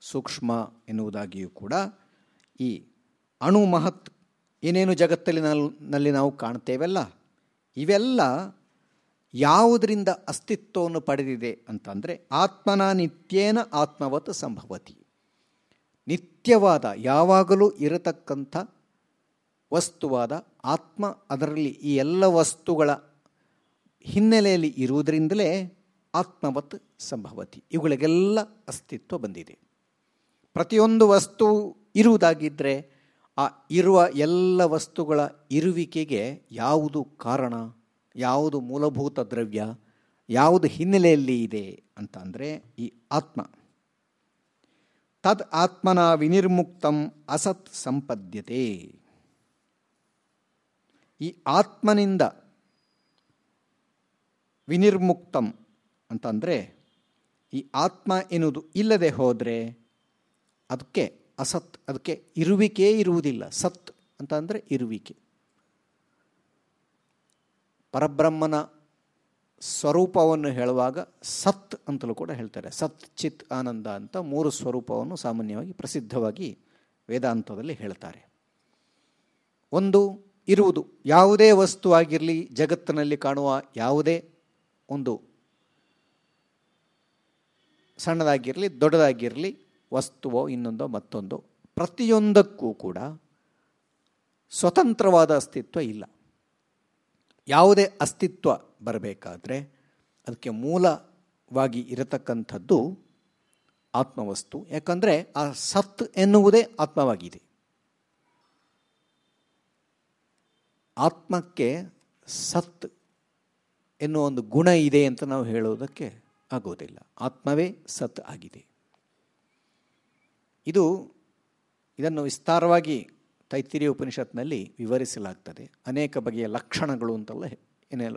ಸೂಕ್ಷ್ಮ ಎನ್ನುವುದಾಗಿಯೂ ಕೂಡ ಈ ಅಣು ಮಹತ್ ಏನೇನು ಜಗತ್ತಲ್ಲಿ ನಲ್ಲಿ ನಾವು ಕಾಣ್ತೇವಲ್ಲ, ಇವೆಲ್ಲ ಯಾವುದರಿಂದ ಅಸ್ತಿತ್ವವನ್ನು ಪಡೆದಿದೆ ಅಂತಂದರೆ ಆತ್ಮನ ನಿತ್ಯೇನ ಆತ್ಮವತ್ ಸಂಭವತಿ. ನಿತ್ಯವಾದ, ಯಾವಾಗಲೂ ಇರತಕ್ಕಂಥ ವಸ್ತುವಾದ ಆತ್ಮ ಅದರಲ್ಲಿ ಈ ಎಲ್ಲ ವಸ್ತುಗಳ ಹಿನ್ನೆಲೆಯಲ್ಲಿ ಇರುವುದರಿಂದಲೇ ಆತ್ಮವತ್ ಸಂಭವತಿ. ಇವುಗಳಿಗೆಲ್ಲ ಅಸ್ತಿತ್ವ ಬಂದಿದೆ. ಪ್ರತಿಯೊಂದು ವಸ್ತು ಇರುವುದಾಗಿದ್ದರೆ ಆ ಇರುವ ಎಲ್ಲ ವಸ್ತುಗಳ ಇರುವಿಕೆಗೆ ಯಾವುದು ಕಾರಣ, ಯಾವುದು ಮೂಲಭೂತ ದ್ರವ್ಯ, ಯಾವುದು ಹಿನ್ನೆಲೆಯಲ್ಲಿ ಇದೆ ಅಂತ ಈ ಆತ್ಮ. ತದ್ ಆತ್ಮನ ವಿನಿರ್ಮುಕ್ತಂ ಅಸತ್ ಸಂಪದ್ಯತೆ. ಈ ಆತ್ಮನಿಂದ ವಿನಿರ್ಮುಕ್ತಂ ಅಂತಂದರೆ ಈ ಆತ್ಮ ಎನ್ನುವುದು ಇಲ್ಲದೆ ಹೋದರೆ ಅದಕ್ಕೆ ಅಸತ್ ಅದಕ್ಕೆ ಇರುವಿಕೆ ಇರುವುದಿಲ್ಲ. ಸತ್ ಅಂತಂದರೆ ಇರುವಿಕೆ. ಪರಬ್ರಹ್ಮನ ಸ್ವರೂಪವನ್ನು ಹೇಳುವಾಗ ಸತ್ ಅಂತಲೂ ಕೂಡ ಹೇಳ್ತಾರೆ. ಸತ್, ಚಿತ್, ಆನಂದ ಅಂತ ಮೂರು ಸ್ವರೂಪವನ್ನು ಸಾಮಾನ್ಯವಾಗಿ ಪ್ರಸಿದ್ಧವಾಗಿ ವೇದಾಂತದಲ್ಲಿ ಹೇಳ್ತಾರೆ. ಒಂದು, ಇರುವುದು. ಯಾವುದೇ ವಸ್ತು ಆಗಿರಲಿ, ಜಗತ್ತಿನಲ್ಲಿ ಕಾಣುವ ಯಾವುದೇ ಒಂದು ಸಣ್ಣದಾಗಿರಲಿ, ದೊಡ್ಡದಾಗಿರಲಿ, ವಸ್ತುವೋ ಇನ್ನೊಂದೋ ಮತ್ತೊಂದೋ, ಪ್ರತಿಯೊಂದಕ್ಕೂ ಕೂಡ ಸ್ವತಂತ್ರವಾದ ಅಸ್ತಿತ್ವ ಇಲ್ಲ. ಯಾವುದೇ ಅಸ್ತಿತ್ವ ಬರಬೇಕಾದ್ರೆ ಅದಕ್ಕೆ ಮೂಲವಾಗಿ ಇರತಕ್ಕಂಥದ್ದು ಆತ್ಮವಸ್ತು. ಯಾಕಂದರೆ ಆ ಸತ್ ಎನ್ನುವುದೇ ಆತ್ಮವಾಗಿದೆ. ಆತ್ಮಕ್ಕೆ ಸತ್ ಎನ್ನುವ ಒಂದು ಗುಣ ಇದೆ ಅಂತ ನಾವು ಹೇಳೋದಕ್ಕೆ ಆಗೋದಿಲ್ಲ. ಆತ್ಮವೇ ಸತ್ ಆಗಿದೆ. ಇದು ಇದನ್ನು ವಿಸ್ತಾರವಾಗಿ ತೈತಿರಿಯ ಉಪನಿಷತ್ನಲ್ಲಿ ವಿವರಿಸಲಾಗ್ತದೆ. ಅನೇಕ ಬಗೆಯ ಲಕ್ಷಣಗಳು ಅಂತೆಲ್ಲ ಏನೆಲ್ಲ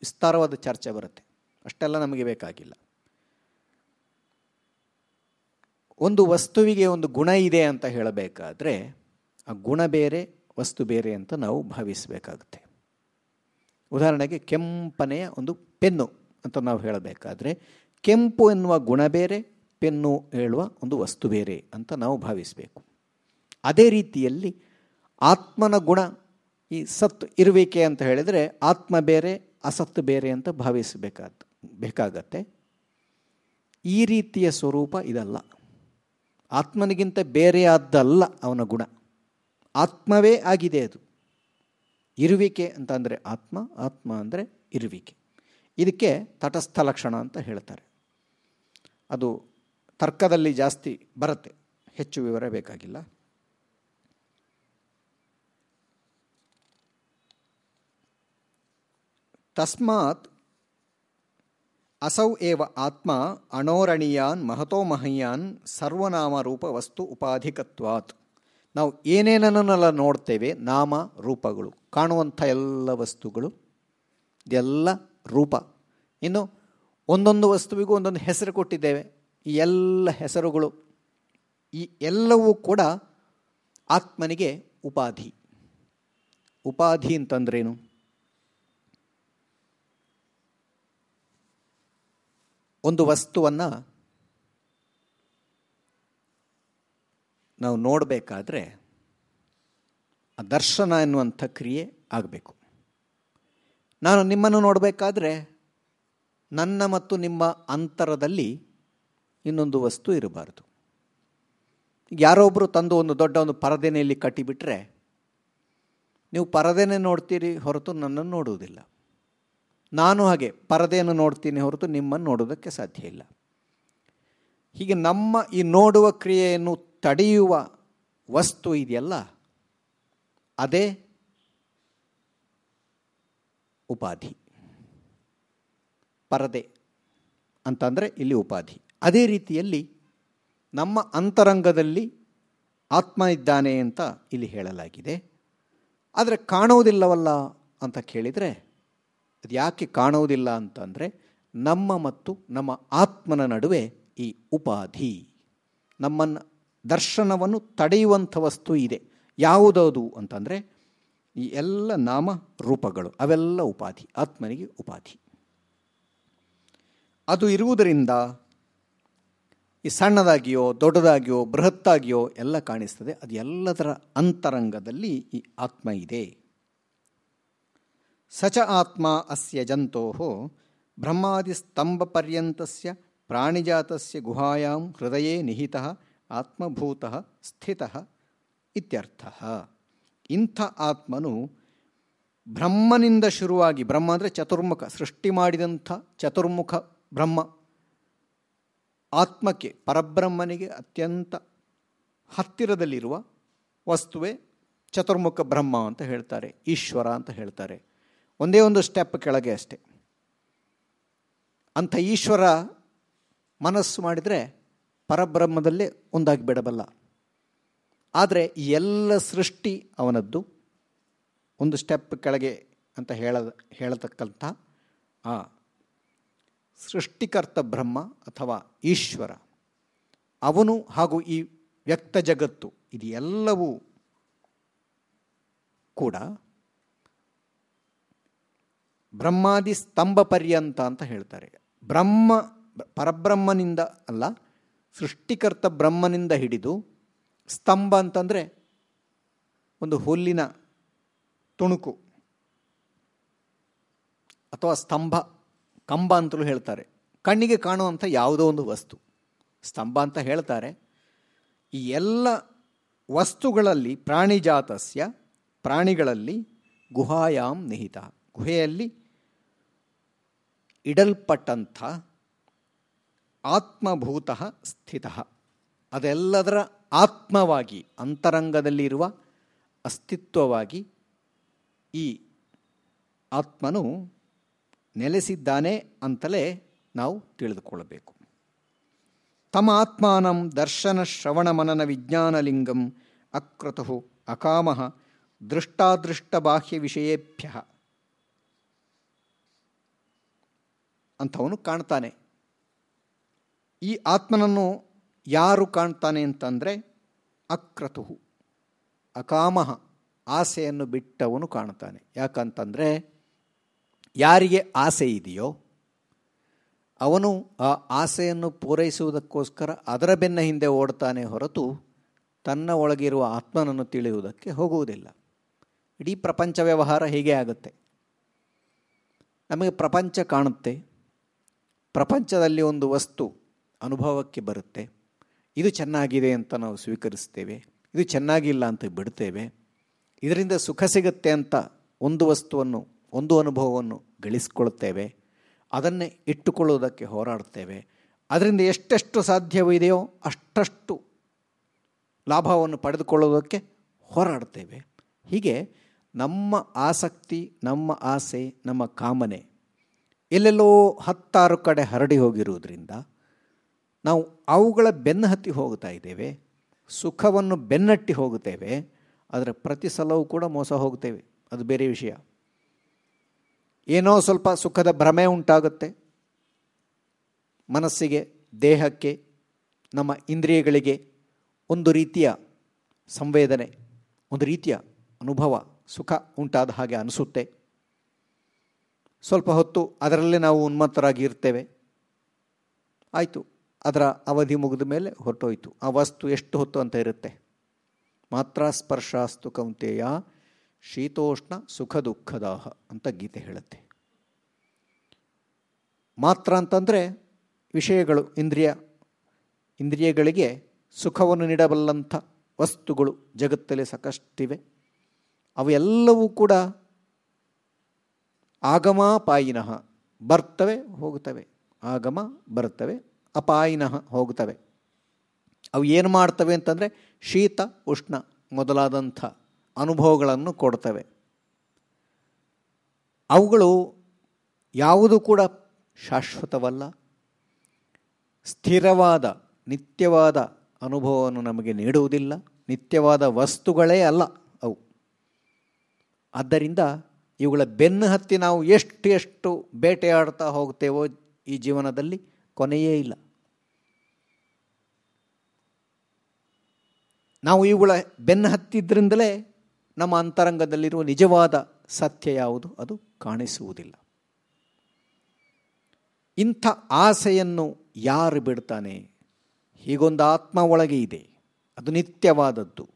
ವಿಸ್ತಾರವಾದ ಚರ್ಚೆ ಬರುತ್ತೆ. ಅಷ್ಟೆಲ್ಲ ನಮಗೆ ಬೇಕಾಗಿಲ್ಲ. ಒಂದು ವಸ್ತುವಿಗೆ ಒಂದು ಗುಣ ಇದೆ ಅಂತ ಹೇಳಬೇಕಾದ್ರೆ, ಆ ಗುಣ ಬೇರೆ, ವಸ್ತು ಬೇರೆ ಅಂತ ನಾವು ಭಾವಿಸಬೇಕಾಗುತ್ತೆ. ಉದಾಹರಣೆಗೆ ಕೆಂಪನೆಯ ಒಂದು ಪೆನ್ನು ಅಂತ ನಾವು ಹೇಳಬೇಕಾದ್ರೆ, ಕೆಂಪು ಎನ್ನುವ ಗುಣ ಬೇರೆ, ಪೆನ್ನು ಹೇಳುವ ಒಂದು ವಸ್ತು ಬೇರೆ ಅಂತ ನಾವು ಭಾವಿಸಬೇಕು. ಅದೇ ರೀತಿಯಲ್ಲಿ ಆತ್ಮನ ಗುಣ, ಈ ಸತ್ ಇರುವಿಕೆ ಅಂತ ಹೇಳಿದರೆ, ಆತ್ಮ ಬೇರೆ ಅಸತ್ತು ಬೇರೆ ಅಂತ ಭಾವಿಸಬೇಕಾದ, ಬೇಕಾಗತ್ತೆ. ಈ ರೀತಿಯ ಸ್ವರೂಪ ಇದಲ್ಲ. ಆತ್ಮನಿಗಿಂತ ಬೇರೆಯಾದ್ದಲ್ಲ ಅವನ ಗುಣ. ಆತ್ಮವೇ ಆಗಿದೆ ಅದು. ಇರುವಿಕೆ ಅಂತ ಅಂದರೆ ಆತ್ಮ ಆತ್ಮ ಅಂದರೆ ಇರುವಿಕೆ. ಇದಕ್ಕೆ ತಟಸ್ಥ ಲಕ್ಷಣ ಅಂತ ಹೇಳ್ತಾರೆ. ಅದು ತರ್ಕದಲ್ಲಿ ಜಾಸ್ತಿ ಬರುತ್ತೆ. ಹೆಚ್ಚು ವಿವರ ಬೇಕಾಗಿಲ್ಲ. ತಸ್ಮಾತ್ ಅಸೌ ಏವ ಆತ್ಮ ಅಣೋರಣೀಯಾನ್ ಸರ್ವನಾಮ ರೂಪ ವಸ್ತು ಉಪಾಧಿಕತ್ವಾತ್. ನಾವು ಏನೇನನ್ನೆಲ್ಲ ನೋಡ್ತೇವೆ? ನಾಮ, ರೂಪಗಳು. ಕಾಣುವಂಥ ಎಲ್ಲ ವಸ್ತುಗಳು. ಇದೆಲ್ಲ ರೂಪ. ಇನ್ನು ಒಂದೊಂದು ವಸ್ತುವಿಗೂ ಒಂದೊಂದು ಹೆಸರು ಕೊಟ್ಟಿದ್ದೇವೆ. ಈ ಎಲ್ಲ ಹೆಸರುಗಳು, ಈ ಎಲ್ಲವೂ ಕೂಡ ಆತ್ಮನಿಗೆ ಉಪಾಧಿ. ಉಪಾಧಿ ಅಂತಂದ್ರೇನು? ಒಂದು ವಸ್ತುವನ್ನು ನಾವು ನೋಡಬೇಕಾದ್ರೆ ಆ ದರ್ಶನ ಎನ್ನುವಂಥ ಕ್ರಿಯೆ ಆಗಬೇಕು. ನಾನು ನಿಮ್ಮನ್ನು ನೋಡಬೇಕಾದ್ರೆ ನನ್ನ ಮತ್ತು ನಿಮ್ಮ ಅಂತರದಲ್ಲಿ ಇನ್ನೊಂದು ವಸ್ತು ಇರಬಾರ್ದು. ಯಾರೋ ಒಬ್ಬರು ತಂದು ಒಂದು ದೊಡ್ಡ ಒಂದು ಪರದೆನೆಯಲ್ಲಿ ಕಟ್ಟಿಬಿಟ್ರೆ ನೀವು ಪರದೆನೇ ನೋಡ್ತೀರಿ ಹೊರತು ನನ್ನನ್ನು ನೋಡುವುದಿಲ್ಲ. ನಾನು ಹಾಗೆ ಪರದೆಯನ್ನು ನೋಡ್ತೀನಿ ಹೊರತು ನಿಮ್ಮನ್ನು ನೋಡೋದಕ್ಕೆ ಸಾಧ್ಯ ಇಲ್ಲ. ಹೀಗೆ ನಮ್ಮ ಈ ನೋಡುವ ಕ್ರಿಯೆಯನ್ನು ತಡೆಯುವ ವಸ್ತು ಇದೆಯಲ್ಲ, ಅದೇ ಉಪಾಧಿ. ಪರದೆ ಅಂತಂದರೆ ಇಲ್ಲಿ ಉಪಾಧಿ. ಅದೇ ರೀತಿಯಲ್ಲಿ ನಮ್ಮ ಅಂತರಂಗದಲ್ಲಿ ಆತ್ಮ ಇದ್ದಾನೆ ಅಂತ ಇಲ್ಲಿ ಹೇಳಲಾಗಿದೆ. ಆದರೆ ಕಾಣುವುದಿಲ್ಲವಲ್ಲ ಅಂತ ಕೇಳಿದರೆ ಅದು ಯಾಕೆ ಕಾಣುವುದಿಲ್ಲ ಅಂತಂದರೆ ನಮ್ಮ ಮತ್ತು ನಮ್ಮ ಆತ್ಮನ ನಡುವೆ ಈ ಉಪಾಧಿ. ನಮ್ಮನ್ನು ದರ್ಶನವನ್ನು ತಡೆಯುವಂಥ ವಸ್ತು ಇದೆ. ಯಾವುದದು ಅಂತಂದರೆ ಈ ಎಲ್ಲ ನಾಮ ರೂಪಗಳು, ಅವೆಲ್ಲ ಉಪಾಧಿ, ಆತ್ಮನಿಗೆ ಉಪಾಧಿ. ಅದು ಇರುವುದರಿಂದ ಈ ಸಣ್ಣದಾಗಿಯೋ, ದೊಡ್ಡದಾಗಿಯೋ, ಬೃಹತ್ತಾಗಿಯೋ ಎಲ್ಲ ಕಾಣಿಸ್ತದೆ. ಅದು ಎಲ್ಲದರ ಅಂತರಂಗದಲ್ಲಿ ಈ ಆತ್ಮ ಇದೆ. ಸಚ ಆತ್ಮ ಅಸ್ಯ ಜಂತೋ ಬ್ರಹ್ಮಾದಿಸ್ತಂಭಪರ್ಯಂತಸ್ಯ ಪ್ರಾಣಿಜಾತಸ್ಯ ಗುಹಾಯಾಂ ಹೃದಯೇ ನಿಹಿತ ಆತ್ಮಭೂತ ಸ್ಥಿತ ಇತ್ಯರ್ಥ. ಇಂಥ ಆತ್ಮನು ಬ್ರಹ್ಮನಿಂದ ಶುರುವಾಗಿ ಬ್ರಹ್ಮ ಅಂದರೆ ಚತುರ್ಮುಖ, ಸೃಷ್ಟಿ ಮಾಡಿದಂಥ ಚತುರ್ಮುಖ ಬ್ರಹ್ಮ. ಆತ್ಮಕ್ಕೆ, ಪರಬ್ರಹ್ಮನಿಗೆ ಅತ್ಯಂತ ಹತ್ತಿರದಲ್ಲಿರುವ ವಸ್ತುವೆ ಚತುರ್ಮುಖ ಬ್ರಹ್ಮ ಅಂತ ಹೇಳ್ತಾರೆ, ಈಶ್ವರ ಅಂತ ಹೇಳ್ತಾರೆ. ಒಂದೇ ಒಂದು ಸ್ಟೆಪ್ ಕೆಳಗೆ ಅಷ್ಟೆ. ಅಂಥ ಈಶ್ವರ ಮನಸ್ಸು ಮಾಡಿದರೆ ಪರಬ್ರಹ್ಮದಲ್ಲೇ ಒಂದಾಗಿ ಬಿಡಬಲ್ಲ. ಆದರೆ ಎಲ್ಲ ಸೃಷ್ಟಿ ಅವನದ್ದು ಒಂದು ಸ್ಟೆಪ್ ಕೆಳಗೆ ಅಂತ ಹೇಳ, ಹೇಳತಕ್ಕಂಥ ಆ ಸೃಷ್ಟಿಕರ್ತ ಬ್ರಹ್ಮ ಅಥವಾ ಈಶ್ವರ, ಅವನು ಹಾಗೂ ಈ ವ್ಯಕ್ತ ಜಗತ್ತು ಇದೆಲ್ಲವೂ ಕೂಡ ಬ್ರಹ್ಮಾದಿ ಸ್ತಂಭ ಪರ್ಯಂತ ಅಂತ ಹೇಳ್ತಾರೆ. ಬ್ರಹ್ಮ, ಪರಬ್ರಹ್ಮನಿಂದ ಅಲ್ಲ, ಸೃಷ್ಟಿಕರ್ತ ಬ್ರಹ್ಮನಿಂದ ಹಿಡಿದು ಸ್ತಂಭ ಅಂತಂದರೆ ಒಂದು ಹುಲ್ಲಿನ ತುಣುಕು ಅಥವಾ ಸ್ತಂಭ, ಕಂಬ ಅಂತಲೂ ಹೇಳ್ತಾರೆ. ಕಣ್ಣಿಗೆ ಕಾಣುವಂಥ ಯಾವುದೋ ಒಂದು ವಸ್ತು. ಸ್ತಂಭ ಅಂತ ಹೇಳ್ತಾರೆ. ಈ ಎಲ್ಲ ವಸ್ತುಗಳಲ್ಲಿ ಪ್ರಾಣಿಜಾತಸ್ಯ, ಪ್ರಾಣಿಗಳಲ್ಲಿ ಗುಹಾಯಾಮ್ ನಿಹಿತ. ಗುಹೆಯಲ್ಲಿ ಇಡಲ್ಪಟ್ಟಂಥ ಆತ್ಮಭೂತ ಸ್ಥಿತ. ಅದೆಲ್ಲದರ ಆತ್ಮವಾಗಿ, ಅಂತರಂಗದಲ್ಲಿರುವ ಅಸ್ತಿತ್ವವಾಗಿ ಈ ಆತ್ಮನು ನೆಲೆಸಿದ್ದಾನೆ ಅಂತಲೇ ನಾವು ತಿಳಿದುಕೊಳ್ಳಬೇಕು. ತಮ ಆತ್ಮಾನಂ ದರ್ಶನ ಶ್ರವಣ ಮನನ ವಿಜ್ಞಾನಲಿಂಗಂ ಅಕ್ರತು ಅಕಾಮ ದೃಷ್ಟಾದೃಷ್ಟ ಬಾಹ್ಯ ವಿಷಯೇಭ್ಯ. ಅಂಥವನು ಕಾಣ್ತಾನೆ. ಈ ಆತ್ಮನನ್ನು ಯಾರು ಕಾಣ್ತಾನೆ ಅಂತಂದರೆ ಅಕ್ರತು ಅಕಾಮಹ, ಆಸೆಯನ್ನು ಬಿಟ್ಟವನು ಕಾಣ್ತಾನೆ. ಯಾಕಂತಂದರೆ ಯಾರಿಗೆ ಆಸೆ ಇದೆಯೋ ಅವನು ಆ ಆಸೆಯನ್ನು ಪೂರೈಸುವುದಕ್ಕೋಸ್ಕರ ಅದರ ಬೆನ್ನ ಹಿಂದೆ ಓಡ್ತಾನೆ ಹೊರತು ತನ್ನ ಒಳಗಿರುವ ಆತ್ಮನನ್ನು ತಿಳಿಯುವುದಕ್ಕೆ ಹೋಗುವುದಿಲ್ಲ. ಇಡೀ ಪ್ರಪಂಚ ವ್ಯವಹಾರ ಹೀಗೆ ಆಗುತ್ತೆ. ನಮಗೆ ಪ್ರಪಂಚ ಕಾಣುತ್ತೆ ಪ್ರಪಂಚದಲ್ಲಿ ಒಂದು ವಸ್ತು ಅನುಭವಕ್ಕೆ ಬರುತ್ತೆ. ಇದು ಚೆನ್ನಾಗಿದೆ ಅಂತ ನಾವು ಸ್ವೀಕರಿಸ್ತೇವೆ. ಇದು ಚೆನ್ನಾಗಿಲ್ಲ ಅಂತ ಬಿಡ್ತೇವೆ. ಇದರಿಂದ ಸುಖ ಸಿಗುತ್ತೆ ಅಂತ ಒಂದು ವಸ್ತುವನ್ನು, ಒಂದು ಅನುಭವವನ್ನು ಗಳಿಸ್ಕೊಳ್ತೇವೆ. ಅದನ್ನೇ ಇಟ್ಟುಕೊಳ್ಳುವುದಕ್ಕೆ ಹೋರಾಡ್ತೇವೆ. ಅದರಿಂದ ಎಷ್ಟೆಷ್ಟು ಸಾಧ್ಯವಿದೆಯೋ ಅಷ್ಟಷ್ಟು ಲಾಭವನ್ನು ಪಡೆದುಕೊಳ್ಳುವುದಕ್ಕೆ ಹೋರಾಡ್ತೇವೆ. ಹೀಗೆ ನಮ್ಮ ಆಸಕ್ತಿ, ನಮ್ಮ ಆಸೆ, ನಮ್ಮ ಕಾಮನೆ ಎಲ್ಲೆಲ್ಲೋ ಹತ್ತಾರು ಕಡೆ ಹರಡಿ ಹೋಗಿರುವುದರಿಂದ ನಾವು ಅವುಗಳ ಬೆನ್ನು ಹತ್ತಿ ಹೋಗ್ತಾ ಇದ್ದೇವೆ, ಸುಖವನ್ನು ಬೆನ್ನಟ್ಟಿ ಹೋಗುತ್ತೇವೆ, ಆದರೆ ಪ್ರತಿ ಸಲವೂ ಕೂಡ ಮೋಸ ಹೋಗ್ತೇವೆ ಅದು ಬೇರೆ ವಿಷಯ. ಏನೋ ಸ್ವಲ್ಪ ಸುಖದ ಭ್ರಮೆ ಉಂಟಾಗುತ್ತೆ. ಮನಸ್ಸಿಗೆ, ದೇಹಕ್ಕೆ, ನಮ್ಮ ಇಂದ್ರಿಯಗಳಿಗೆ ಒಂದು ರೀತಿಯ ಸಂವೇದನೆ, ಒಂದು ರೀತಿಯ ಅನುಭವ, ಸುಖ ಉಂಟಾದ ಹಾಗೆ ಅನಿಸುತ್ತೆ. ಸ್ವಲ್ಪ ಹೊತ್ತು ಅದರಲ್ಲೇ ನಾವು ಉನ್ಮತ್ತರಾಗಿ ಇರ್ತೇವೆ. ಆಯಿತು. ಅದರ ಅವಧಿ ಮುಗಿದ ಮೇಲೆ ಹೊರಟೋಯ್ತು. ಆ ವಸ್ತು ಎಷ್ಟು ಹೊತ್ತು ಅಂತ ಇರುತ್ತೆ? ಮಾತ್ರ ಸ್ಪರ್ಶಾಸ್ತು ಕೌಂತೆಯ ಶೀತೋಷ್ಣ ಸುಖ ದುಃಖದಾಹ ಅಂತ ಗೀತೆ ಹೇಳುತ್ತೆ. ಮಾತ್ರ ಅಂತಂದರೆ ವಿಷಯಗಳು, ಇಂದ್ರಿಯ, ಇಂದ್ರಿಯಗಳಿಗೆ ಸುಖವನ್ನು ನೀಡಬಲ್ಲಂಥ ವಸ್ತುಗಳು ಜಗತ್ತಲ್ಲಿ ಸಾಕಷ್ಟಿವೆ. ಅವೆಲ್ಲವೂ ಕೂಡ ಆಗಮಾಪಾಯಿನಃ ಬರ್ತವೆ, ಹೋಗುತ್ತವೆ. ಆಗಮ ಬರ್ತವೆ, ಅಪಾಯಿನಃ ಹೋಗುತ್ತವೆ. ಅವು ಏನು ಮಾಡ್ತವೆ ಅಂತಂದರೆ ಶೀತ, ಉಷ್ಣ ಮೊದಲಾದಂಥ ಅನುಭವಗಳನ್ನು ಕೊಡ್ತವೆ. ಅವುಗಳು ಯಾವುದು ಕೂಡ ಶಾಶ್ವತವಲ್ಲ. ಸ್ಥಿರವಾದ, ನಿತ್ಯವಾದ ಅನುಭವವನ್ನು ನಮಗೆ ನೀಡುವುದಿಲ್ಲ. ನಿತ್ಯವಾದ ವಸ್ತುಗಳೇ ಅಲ್ಲ ಅವು. ಆದ್ದರಿಂದ ಇವುಗಳ ಬೆನ್ನು ಹತ್ತಿ ನಾವು ಎಷ್ಟು ಎಷ್ಟು ಬೇಟೆಯಾಡ್ತಾ ಹೋಗ್ತೇವೋ ಈ ಜೀವನದಲ್ಲಿ ಕೊನೆಯೇ ಇಲ್ಲ. ನಾವು ಇವುಗಳ ಬೆನ್ನು ಹತ್ತಿದ್ರಿಂದಲೇ ನಮ್ಮ ಅಂತರಂಗದಲ್ಲಿರುವ ನಿಜವಾದ ಸತ್ಯ ಯಾವುದು? ಅದು ಕಾಣಿಸುವುದಿಲ್ಲ. ಇಂಥ ಆಸೆಯನ್ನು ಯಾರು ಬಿಡ್ತಾನೆ? ಹೀಗೊಂದು ಆತ್ಮ ಒಳಗೆ ಇದೆ. ಅದು ನಿತ್ಯವಾದದ್ದು.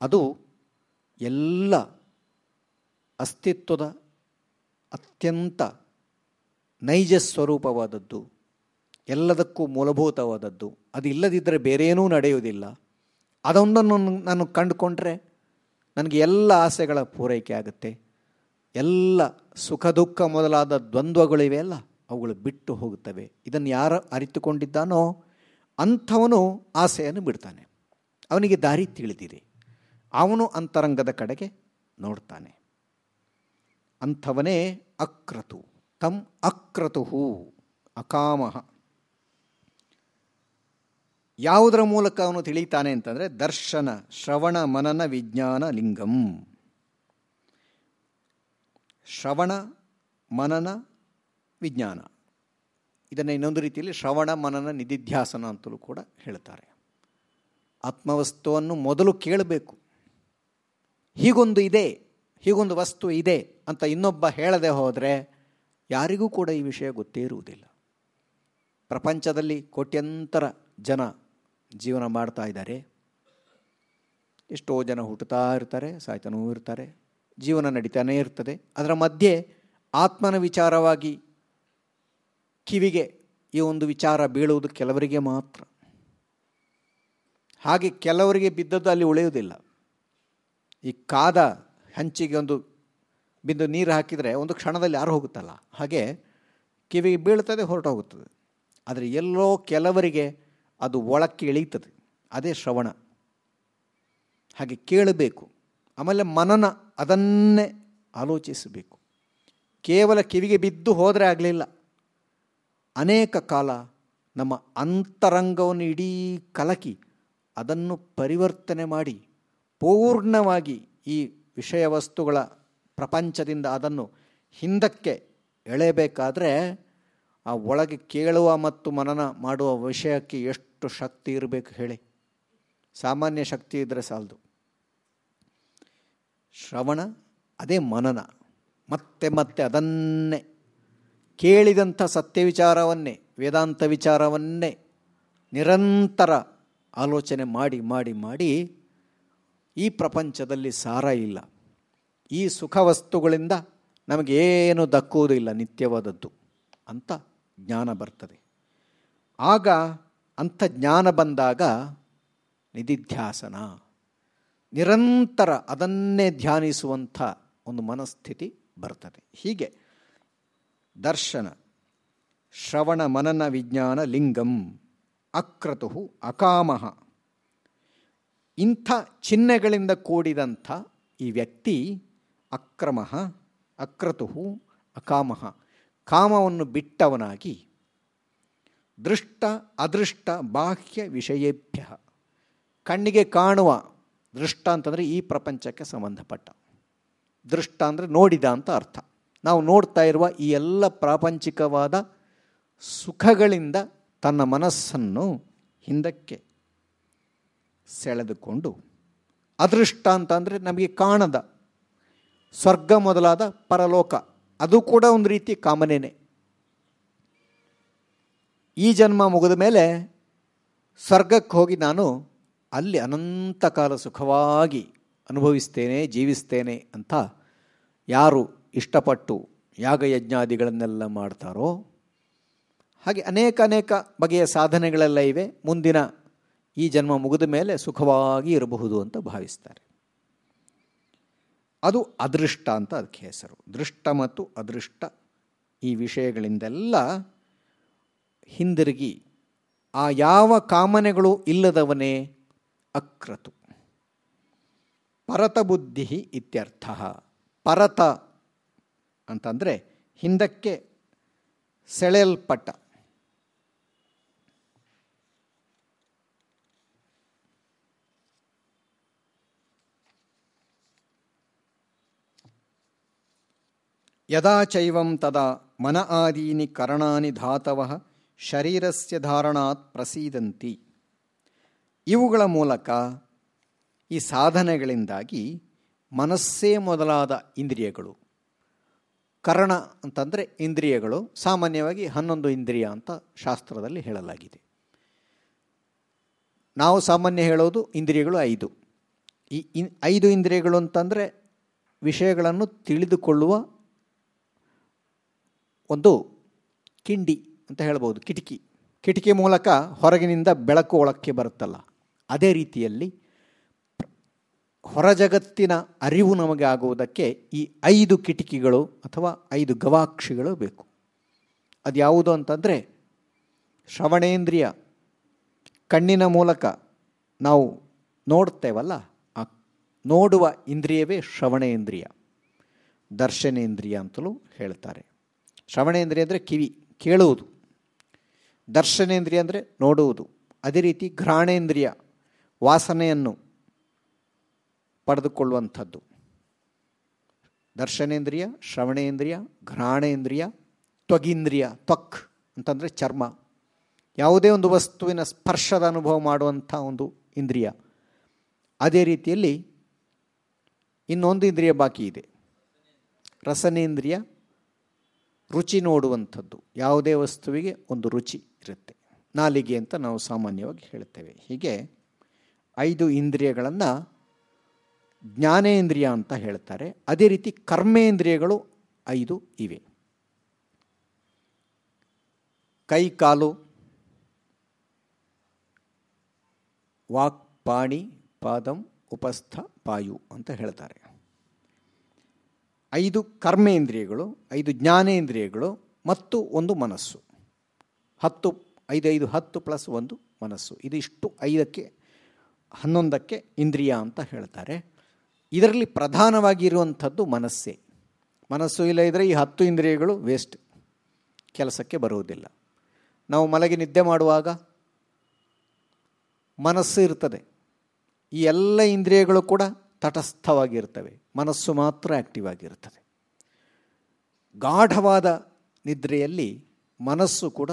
ಅದು ಎಲ್ಲ ಅಸ್ತಿತ್ವದ ಅತ್ಯಂತ ನೈಜ ಸ್ವರೂಪವಾದದ್ದು, ಎಲ್ಲದಕ್ಕೂ ಮೂಲಭೂತವಾದದ್ದು ಅದು ಇಲ್ಲದಿದ್ದರೆ ಬೇರೇನೂ ನಡೆಯುವುದಿಲ್ಲ. ಅದೊಂದನ್ನು ನಾನು ಕಂಡುಕೊಂಡ್ರೆ ನನಗೆ ಎಲ್ಲ ಆಸೆಗಳ ಪೂರೈಕೆ ಆಗುತ್ತೆ. ಎಲ್ಲ ಸುಖ ದುಃಖ ಮೊದಲಾದ ದ್ವಂದ್ವಗಳಿವೆಯಲ್ಲ ಅವುಗಳು ಬಿಟ್ಟು ಹೋಗುತ್ತವೆ. ಇದನ್ನು ಯಾರು ಅರಿತುಕೊಂಡಿದ್ದಾನೋ ಅಂಥವನು ಆಸೆಯನ್ನು ಬಿಡ್ತಾನೆ. ಅವನಿಗೆ ದಾರಿ ತಿಳಿದಿದೆ. ಅವನು ಅಂತರಂಗದ ಕಡೆಗೆ ನೋಡ್ತಾನೆ. ಅಂಥವನೇ ಅಕ್ರತು. ತಂ ಅಕ್ರತು ಅಕಾಮಹ. ಯಾವುದರ ಮೂಲಕ ಅವನು ತಿಳಿತಾನೆ ಅಂತಂದರೆ ದರ್ಶನ, ಶ್ರವಣ, ಮನನ, ವಿಜ್ಞಾನ, ಲಿಂಗಂ. ಶ್ರವಣ, ಮನನ, ವಿಜ್ಞಾನ. ಇದನ್ನು ಇನ್ನೊಂದು ರೀತಿಯಲ್ಲಿ ಶ್ರವಣ, ಮನನ, ನಿಧಿಧ್ಯಾಸನ ಅಂತಲೂ ಕೂಡ ಹೇಳ್ತಾರೆ. ಆತ್ಮವಸ್ತುವನ್ನು ಮೊದಲು ಕೇಳಬೇಕು. ಹೀಗೊಂದು ಇದೆ, ಹೀಗೊಂದು ವಸ್ತು ಇದೆ. ಅಂತ ಇನ್ನೊಬ್ಬ ಹೇಳದೆ ಹೋದರೆ ಯಾರಿಗೂ ಕೂಡ ಈ ವಿಷಯ ಗೊತ್ತೇ ಇರುವುದಿಲ್ಲ. ಪ್ರಪಂಚದಲ್ಲಿ ಕೋಟ್ಯಂತರ ಜನ ಜೀವನ ಮಾಡ್ತಾ ಇದ್ದಾರೆ. ಎಷ್ಟೋ ಜನ ಹುಟ್ಟುತ್ತಾ ಇರ್ತಾರೆ, ಸಾಯ್ತಾನೂ ಇರ್ತಾರೆ, ಜೀವನ ನಡೀತಾನೇ ಇರ್ತದೆ. ಅದರ ಮಧ್ಯೆ ಆತ್ಮನ ವಿಚಾರವಾಗಿ ಕಿವಿಗೆ ಈ ಒಂದು ವಿಚಾರ ಬೀಳುವುದು ಕೆಲವರಿಗೆ ಮಾತ್ರ. ಹಾಗೆ ಕೆಲವರಿಗೆ ಬಿದ್ದದ್ದು ಅಲ್ಲಿ ಉಳಿಯುವುದಿಲ್ಲ. ಈ ಕಾದ ಹಂಚಿಗೆ ಒಂದು ಬಿಂದು ನೀರು ಹಾಕಿದರೆ ಒಂದು ಕ್ಷಣದಲ್ಲಿ ಯಾರು ಹೋಗುತ್ತಲ್ಲ? ಹಾಗೆ ಕಿವಿಗೆ ಬೀಳ್ತದೆ ಹೊರಟು ಹೋಗುತ್ತದೆ ಆದರೆ ಎಲ್ಲೋ ಕೆಲವರಿಗೆ ಅದು ಒಳಕ್ಕೆ ಇಳೀತದೆ ಅದೇ ಶ್ರವಣ. ಹಾಗೆ ಕೇಳಬೇಕು. ಆಮೇಲೆ ಮನನ ಅದನ್ನೇ ಆಲೋಚಿಸಬೇಕು. ಕೇವಲ ಕಿವಿಗೆ ಬಿದ್ದು ಹೋದರೆ ಆಗಲಿಲ್ಲ. ಅನೇಕ ಕಾಲ ನಮ್ಮ ಅಂತರಂಗವನ್ನು ಇಡೀ ಕಲಕಿ ಅದನ್ನು ಪರಿವರ್ತನೆ ಮಾಡಿ ಪೂರ್ಣವಾಗಿ ಈ ವಿಷಯ ವಸ್ತುಗಳ ಪ್ರಪಂಚದಿಂದ ಅದನ್ನು ಹಿಂದಕ್ಕೆ ಎಳೆಯಬೇಕಾದ್ರೆ ಆ ಒಳಗೆ ಕೇಳುವ ಮತ್ತು ಮನನ ಮಾಡುವ ವಿಷಯಕ್ಕೆ ಎಷ್ಟು ಶಕ್ತಿ ಇರಬೇಕು ಹೇಳಿ. ಸಾಮಾನ್ಯ ಶಕ್ತಿ ಇದ್ದರೆ ಸಾಲದು. ಶ್ರವಣ, ಅದೇ ಮನನ. ಮತ್ತೆ ಮತ್ತೆ ಅದನ್ನೇ. ಕೇಳಿದಂಥ ಸತ್ಯ ವಿಚಾರವನ್ನೇ, ವೇದಾಂತ ವಿಚಾರವನ್ನೇ ನಿರಂತರ ಆಲೋಚನೆ ಮಾಡಿ ಮಾಡಿ ಮಾಡಿ ಈ ಪ್ರಪಂಚದಲ್ಲಿ ಸಾರ ಇಲ್ಲ. ಈ ಸುಖ ವಸ್ತುಗಳಿಂದ ನಮಗೇನು ದಕ್ಕುವುದಿಲ್ಲ ನಿತ್ಯವಾದದ್ದು ಅಂತ ಜ್ಞಾನ ಬರ್ತದೆ. ಆಗ ಅಂಥ ಜ್ಞಾನ ಬಂದಾಗ ನಿಧಿಧ್ಯಾಸನ, ನಿರಂತರ ಅದನ್ನೇ ಧ್ಯಾನಿಸುವಂಥ ಒಂದು ಮನಸ್ಥಿತಿ ಬರ್ತದೆ. ಹೀಗೆ ದರ್ಶನ, ಶ್ರವಣ ಮನನ ವಿಜ್ಞಾನ ಲಿಂಗಂ ಅಕ್ರತು ಅಕಾಮಹ, ಇಂಥ ಚಿಹ್ನೆಗಳಿಂದ ಕೂಡಿದಂಥ ಈ ವ್ಯಕ್ತಿ ಅಕ್ರಮ ಅಕ್ರತು ಅಕಾಮ. ಕಾಮವನ್ನು ಬಿಟ್ಟವನಾಗಿ ದೃಷ್ಟ, ಅದೃಷ್ಟ, ಬಾಹ್ಯ ವಿಷಯೇಭ್ಯ. ಕಣ್ಣಿಗೆ ಕಾಣುವ ದೃಷ್ಟ ಅಂತಂದರೆ ಈ ಪ್ರಪಂಚಕ್ಕೆ ಸಂಬಂಧಪಟ್ಟ. ದೃಷ್ಟ ಅಂದರೆ ನೋಡಿದ ಅಂತ ಅರ್ಥ. ನಾವು ನೋಡ್ತಾ ಇರುವ ಈ ಎಲ್ಲ ಪ್ರಾಪಂಚಿಕವಾದ ಸುಖಗಳಿಂದ ತನ್ನ ಮನಸ್ಸನ್ನು ಹಿಂದಕ್ಕೆ ಸೆಳೆದುಕೊಂಡು, ಅದೃಷ್ಟ ಅಂತ ಅಂದರೆ ನಮಗೆ ಕಾಣದ ಸ್ವರ್ಗ ಮೊದಲಾದ ಪರಲೋಕ. ಅದು ಕೂಡ ಒಂದು ರೀತಿ ಕಾಮನೇನೆ. ಈ ಜನ್ಮ ಮುಗಿದ ಮೇಲೆ ಸ್ವರ್ಗಕ್ಕೆ ಹೋಗಿ ನಾನು ಅಲ್ಲಿ ಅನಂತ ಕಾಲ ಸುಖವಾಗಿ ಅನುಭವಿಸ್ತೇನೆ, ಜೀವಿಸ್ತೇನೆ ಅಂತ ಯಾರು ಇಷ್ಟಪಟ್ಟು ಯಾಗಯಜ್ಞಾದಿಗಳನ್ನೆಲ್ಲ ಮಾಡ್ತಾರೋ, ಹಾಗೆ ಅನೇಕ ಅನೇಕ ಬಗೆಯ ಸಾಧನೆಗಳೆಲ್ಲ ಇವೆ. ಮುಂದಿನ ಈ ಜನ್ಮ ಮುಗಿದ ಮೇಲೆ ಸುಖವಾಗಿ ಇರಬಹುದು ಅಂತ ಭಾವಿಸ್ತಾರೆ. ಅದು ಅದೃಷ್ಟ ಅಂತ ಅದಕ್ಕೆ ಹೆಸರು. ದೃಷ್ಟ ಮತ್ತು ಅದೃಷ್ಟ ಈ ವಿಷಯಗಳಿಂದೆಲ್ಲ ಹಿಂದಿರುಗಿ ಆ ಯಾವ ಕಾಮನೆಗಳು ಇಲ್ಲದವನೇ ಅಕ್ರತು ಪರತ ಬುದ್ಧಿ ಇತ್ಯರ್ಥ. ಪರತ ಅಂತಂದರೆ ಹಿಂದಕ್ಕೆ ಸೆಳೆಯಲ್ಪಟ್ಟ. ಯದಾ ಚೈವಂ ತದಾ ಮನ ಆದೀನಿ ಕರಣಾನಿ ಧಾತವ ಶರೀರಸ್ಯ ಧಾರಣಾತ್ ಪ್ರಸೀದಂತಿ ಇವುಗಳ ಮೂಲಕ ಈ ಸಾಧನೆಗಳಿಂದಾಗಿ ಮನಸ್ಸೇ ಮೊದಲಾದ ಇಂದ್ರಿಯಗಳು ಕರ್ಣ ಅಂತಂದರೆ ಇಂದ್ರಿಯಗಳು, ಸಾಮಾನ್ಯವಾಗಿ ಹನ್ನೊಂದು ಇಂದ್ರಿಯ ಅಂತ ಶಾಸ್ತ್ರದಲ್ಲಿ ಹೇಳಲಾಗಿದೆ. ನಾವು ಸಾಮಾನ್ಯ ಹೇಳೋದು ಇಂದ್ರಿಯಗಳು ಐದು. ಈ ಇನ್ ಐದು ಇಂದ್ರಿಯಗಳು ಅಂತಂದರೆ ವಿಷಯಗಳನ್ನು ತಿಳಿದುಕೊಳ್ಳುವ ಒಂದು ಕಿಂಡಿ ಅಂತ ಹೇಳ್ಬೋದು, ಕಿಟಕಿ. ಕಿಟಕಿ ಮೂಲಕ ಹೊರಗಿನಿಂದ ಬೆಳಕು ಒಳಕ್ಕೆ ಬರುತ್ತಲ್ಲ, ಅದೇ ರೀತಿಯಲ್ಲಿ ಹೊರ ಜಗತ್ತಿನ ಅರಿವು ನಮಗೆ ಆಗುವುದಕ್ಕೆ ಈ ಐದು ಕಿಟಕಿಗಳು ಅಥವಾ ಐದು ಗವಾಕ್ಷಿಗಳು ಬೇಕು. ಅದು ಯಾವುದು ಅಂತಂದರೆ ಶ್ರವಣೇಂದ್ರಿಯ ಕಣ್ಣಿನ ಮೂಲಕ ನಾವು ನೋಡ್ತೇವಲ್ಲ, ಆ ನೋಡುವ ಇಂದ್ರಿಯವೇ ಶ್ರವಣೇಂದ್ರಿಯ, ದರ್ಶನೇಂದ್ರಿಯ ಅಂತಲೂ ಹೇಳ್ತಾರೆ. ಶ್ರವಣೇಂದ್ರಿಯ ಅಂದರೆ ಕಿವಿ, ಕೇಳುವುದು. ದರ್ಶನೇಂದ್ರಿಯ ಅಂದರೆ ನೋಡುವುದು. ಅದೇ ರೀತಿ ಘ್ರಾಣೇಂದ್ರಿಯ, ವಾಸನೆಯನ್ನು ಪಡೆದುಕೊಳ್ಳುವಂಥದ್ದು. ದರ್ಶನೇಂದ್ರಿಯ, ಶ್ರವಣೇಂದ್ರಿಯ, ಘ್ರಾಣೇಂದ್ರಿಯ, ತ್ವಗೀಂದ್ರಿಯ, ತ್ವಕ್ ಅಂತಂದರೆ ಚರ್ಮ. ಯಾವುದೇ ಒಂದು ವಸ್ತುವಿನ ಸ್ಪರ್ಶದ ಅನುಭವ ಮಾಡುವಂಥ ಒಂದು ಇಂದ್ರಿಯ. ಅದೇ ರೀತಿಯಲ್ಲಿ ಇನ್ನೊಂದು ಇಂದ್ರಿಯ ಬಾಕಿ ಇದೆ. ರಸನೇಂದ್ರಿಯ ರುಚಿ ನೋಡುವಂಥದ್ದು. ಯಾವುದೇ ವಸ್ತುವಿಗೆ ಒಂದು ರುಚಿ ಇರುತ್ತೆ. ನಾಲಿಗೆ ಅಂತ ನಾವು ಸಾಮಾನ್ಯವಾಗಿ ಹೇಳ್ತೇವೆ. ಹೀಗೆ ಐದು ಇಂದ್ರಿಯಗಳನ್ನು ಜ್ಞಾನೇಂದ್ರಿಯ ಅಂತ ಹೇಳ್ತಾರೆ. ಅದೇ ರೀತಿ ಕರ್ಮೇಂದ್ರಿಯಗಳು ಐದು ಇವೆ. ಕೈ, ಕಾಲು, ವಾಕ್, ಪಾಣಿ, ಪಾದಂ, ಉಪಸ್ಥ, ಪಾಯು ಅಂತ ಹೇಳ್ತಾರೆ. ಐದು ಕರ್ಮೇಂದ್ರಿಯಗಳು, ಐದು ಜ್ಞಾನೇಂದ್ರಿಯಗಳು ಮತ್ತು ಒಂದು ಮನಸ್ಸು. ಹತ್ತು, ಐದು ಐದು, ಹತ್ತು ಪ್ಲಸ್ ಒಂದು ಮನಸ್ಸು. ಇದಿಷ್ಟು ಐದಕ್ಕೆ, ಹನ್ನೊಂದಕ್ಕೆ ಇಂದ್ರಿಯ ಅಂತ ಹೇಳ್ತಾರೆ. ಇದರಲ್ಲಿ ಪ್ರಧಾನವಾಗಿರುವಂಥದ್ದು ಮನಸ್ಸೇ. ಮನಸ್ಸು ಇಲ್ಲ ಇದ್ದರೆ ಈ ಹತ್ತು ಇಂದ್ರಿಯಗಳು ವೇಸ್ಟ್ ಕೆಲಸಕ್ಕೆ ಬರುವುದಿಲ್ಲ. ನಾವು ಮಲಗಿ ನಿದ್ದೆ ಮಾಡುವಾಗ ಮನಸ್ಸು ಇರ್ತದೆ. ಈ ಎಲ್ಲ ಇಂದ್ರಿಯಗಳು ಕೂಡ ತಟಸ್ಥವಾಗಿರ್ತವೆ. ಮನಸ್ಸು ಮಾತ್ರ ಆ್ಯಕ್ಟಿವ್ ಆಗಿರ್ತದೆ. ಗಾಢವಾದ ನಿದ್ರೆಯಲ್ಲಿ ಮನಸ್ಸು ಕೂಡ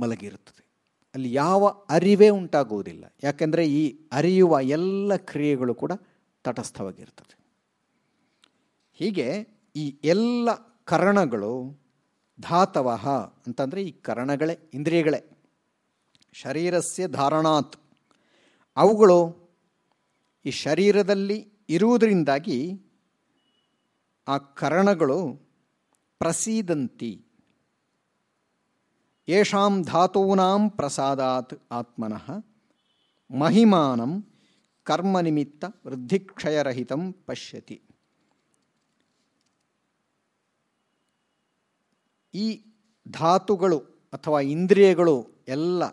ಮಲಗಿರುತ್ತದೆ. ಅಲ್ಲಿ ಯಾವ ಅರಿವೇ ಉಂಟಾಗುವುದಿಲ್ಲ. ಯಾಕೆಂದರೆ ಈ ಅರಿಯುವ ಎಲ್ಲ ಕ್ರಿಯೆಗಳು ಕೂಡ ತಟಸ್ಥವಾಗಿರ್ತದೆ. ಹೀಗೆ ಈ ಎಲ್ಲ ಕರಣಗಳು ಧಾತವಹ ಅಂತಂದರೆ ಈ ಕರಣಗಳೇ, ಇಂದ್ರಿಯಗಳೇ, ಶರೀರಸ್ಯ ಧಾರಣಾತ್, ಅವುಗಳು ಈ ಶರೀರದಲ್ಲಿ ಇರುವುದರಿಂದಾಗಿ ಆ ಕರಣಗಳು ಪ್ರಸೀದಂತಿ. ಯಶಾಂ ಧಾತೂನಾಂ ಪ್ರಸಾದಾತ್ ಆತ್ಮನಃ. ಮಹಿಮಾನಂ ಕರ್ಮನಿಮಿತ್ತ ವೃದ್ಧಿಕ್ಷಯರಹಿತಂ ಪಶ್ಯತಿ. ಈ ಧಾತುಗಳು ಅಥವಾ ಇಂದ್ರಿಯಗಳು ಎಲ್ಲ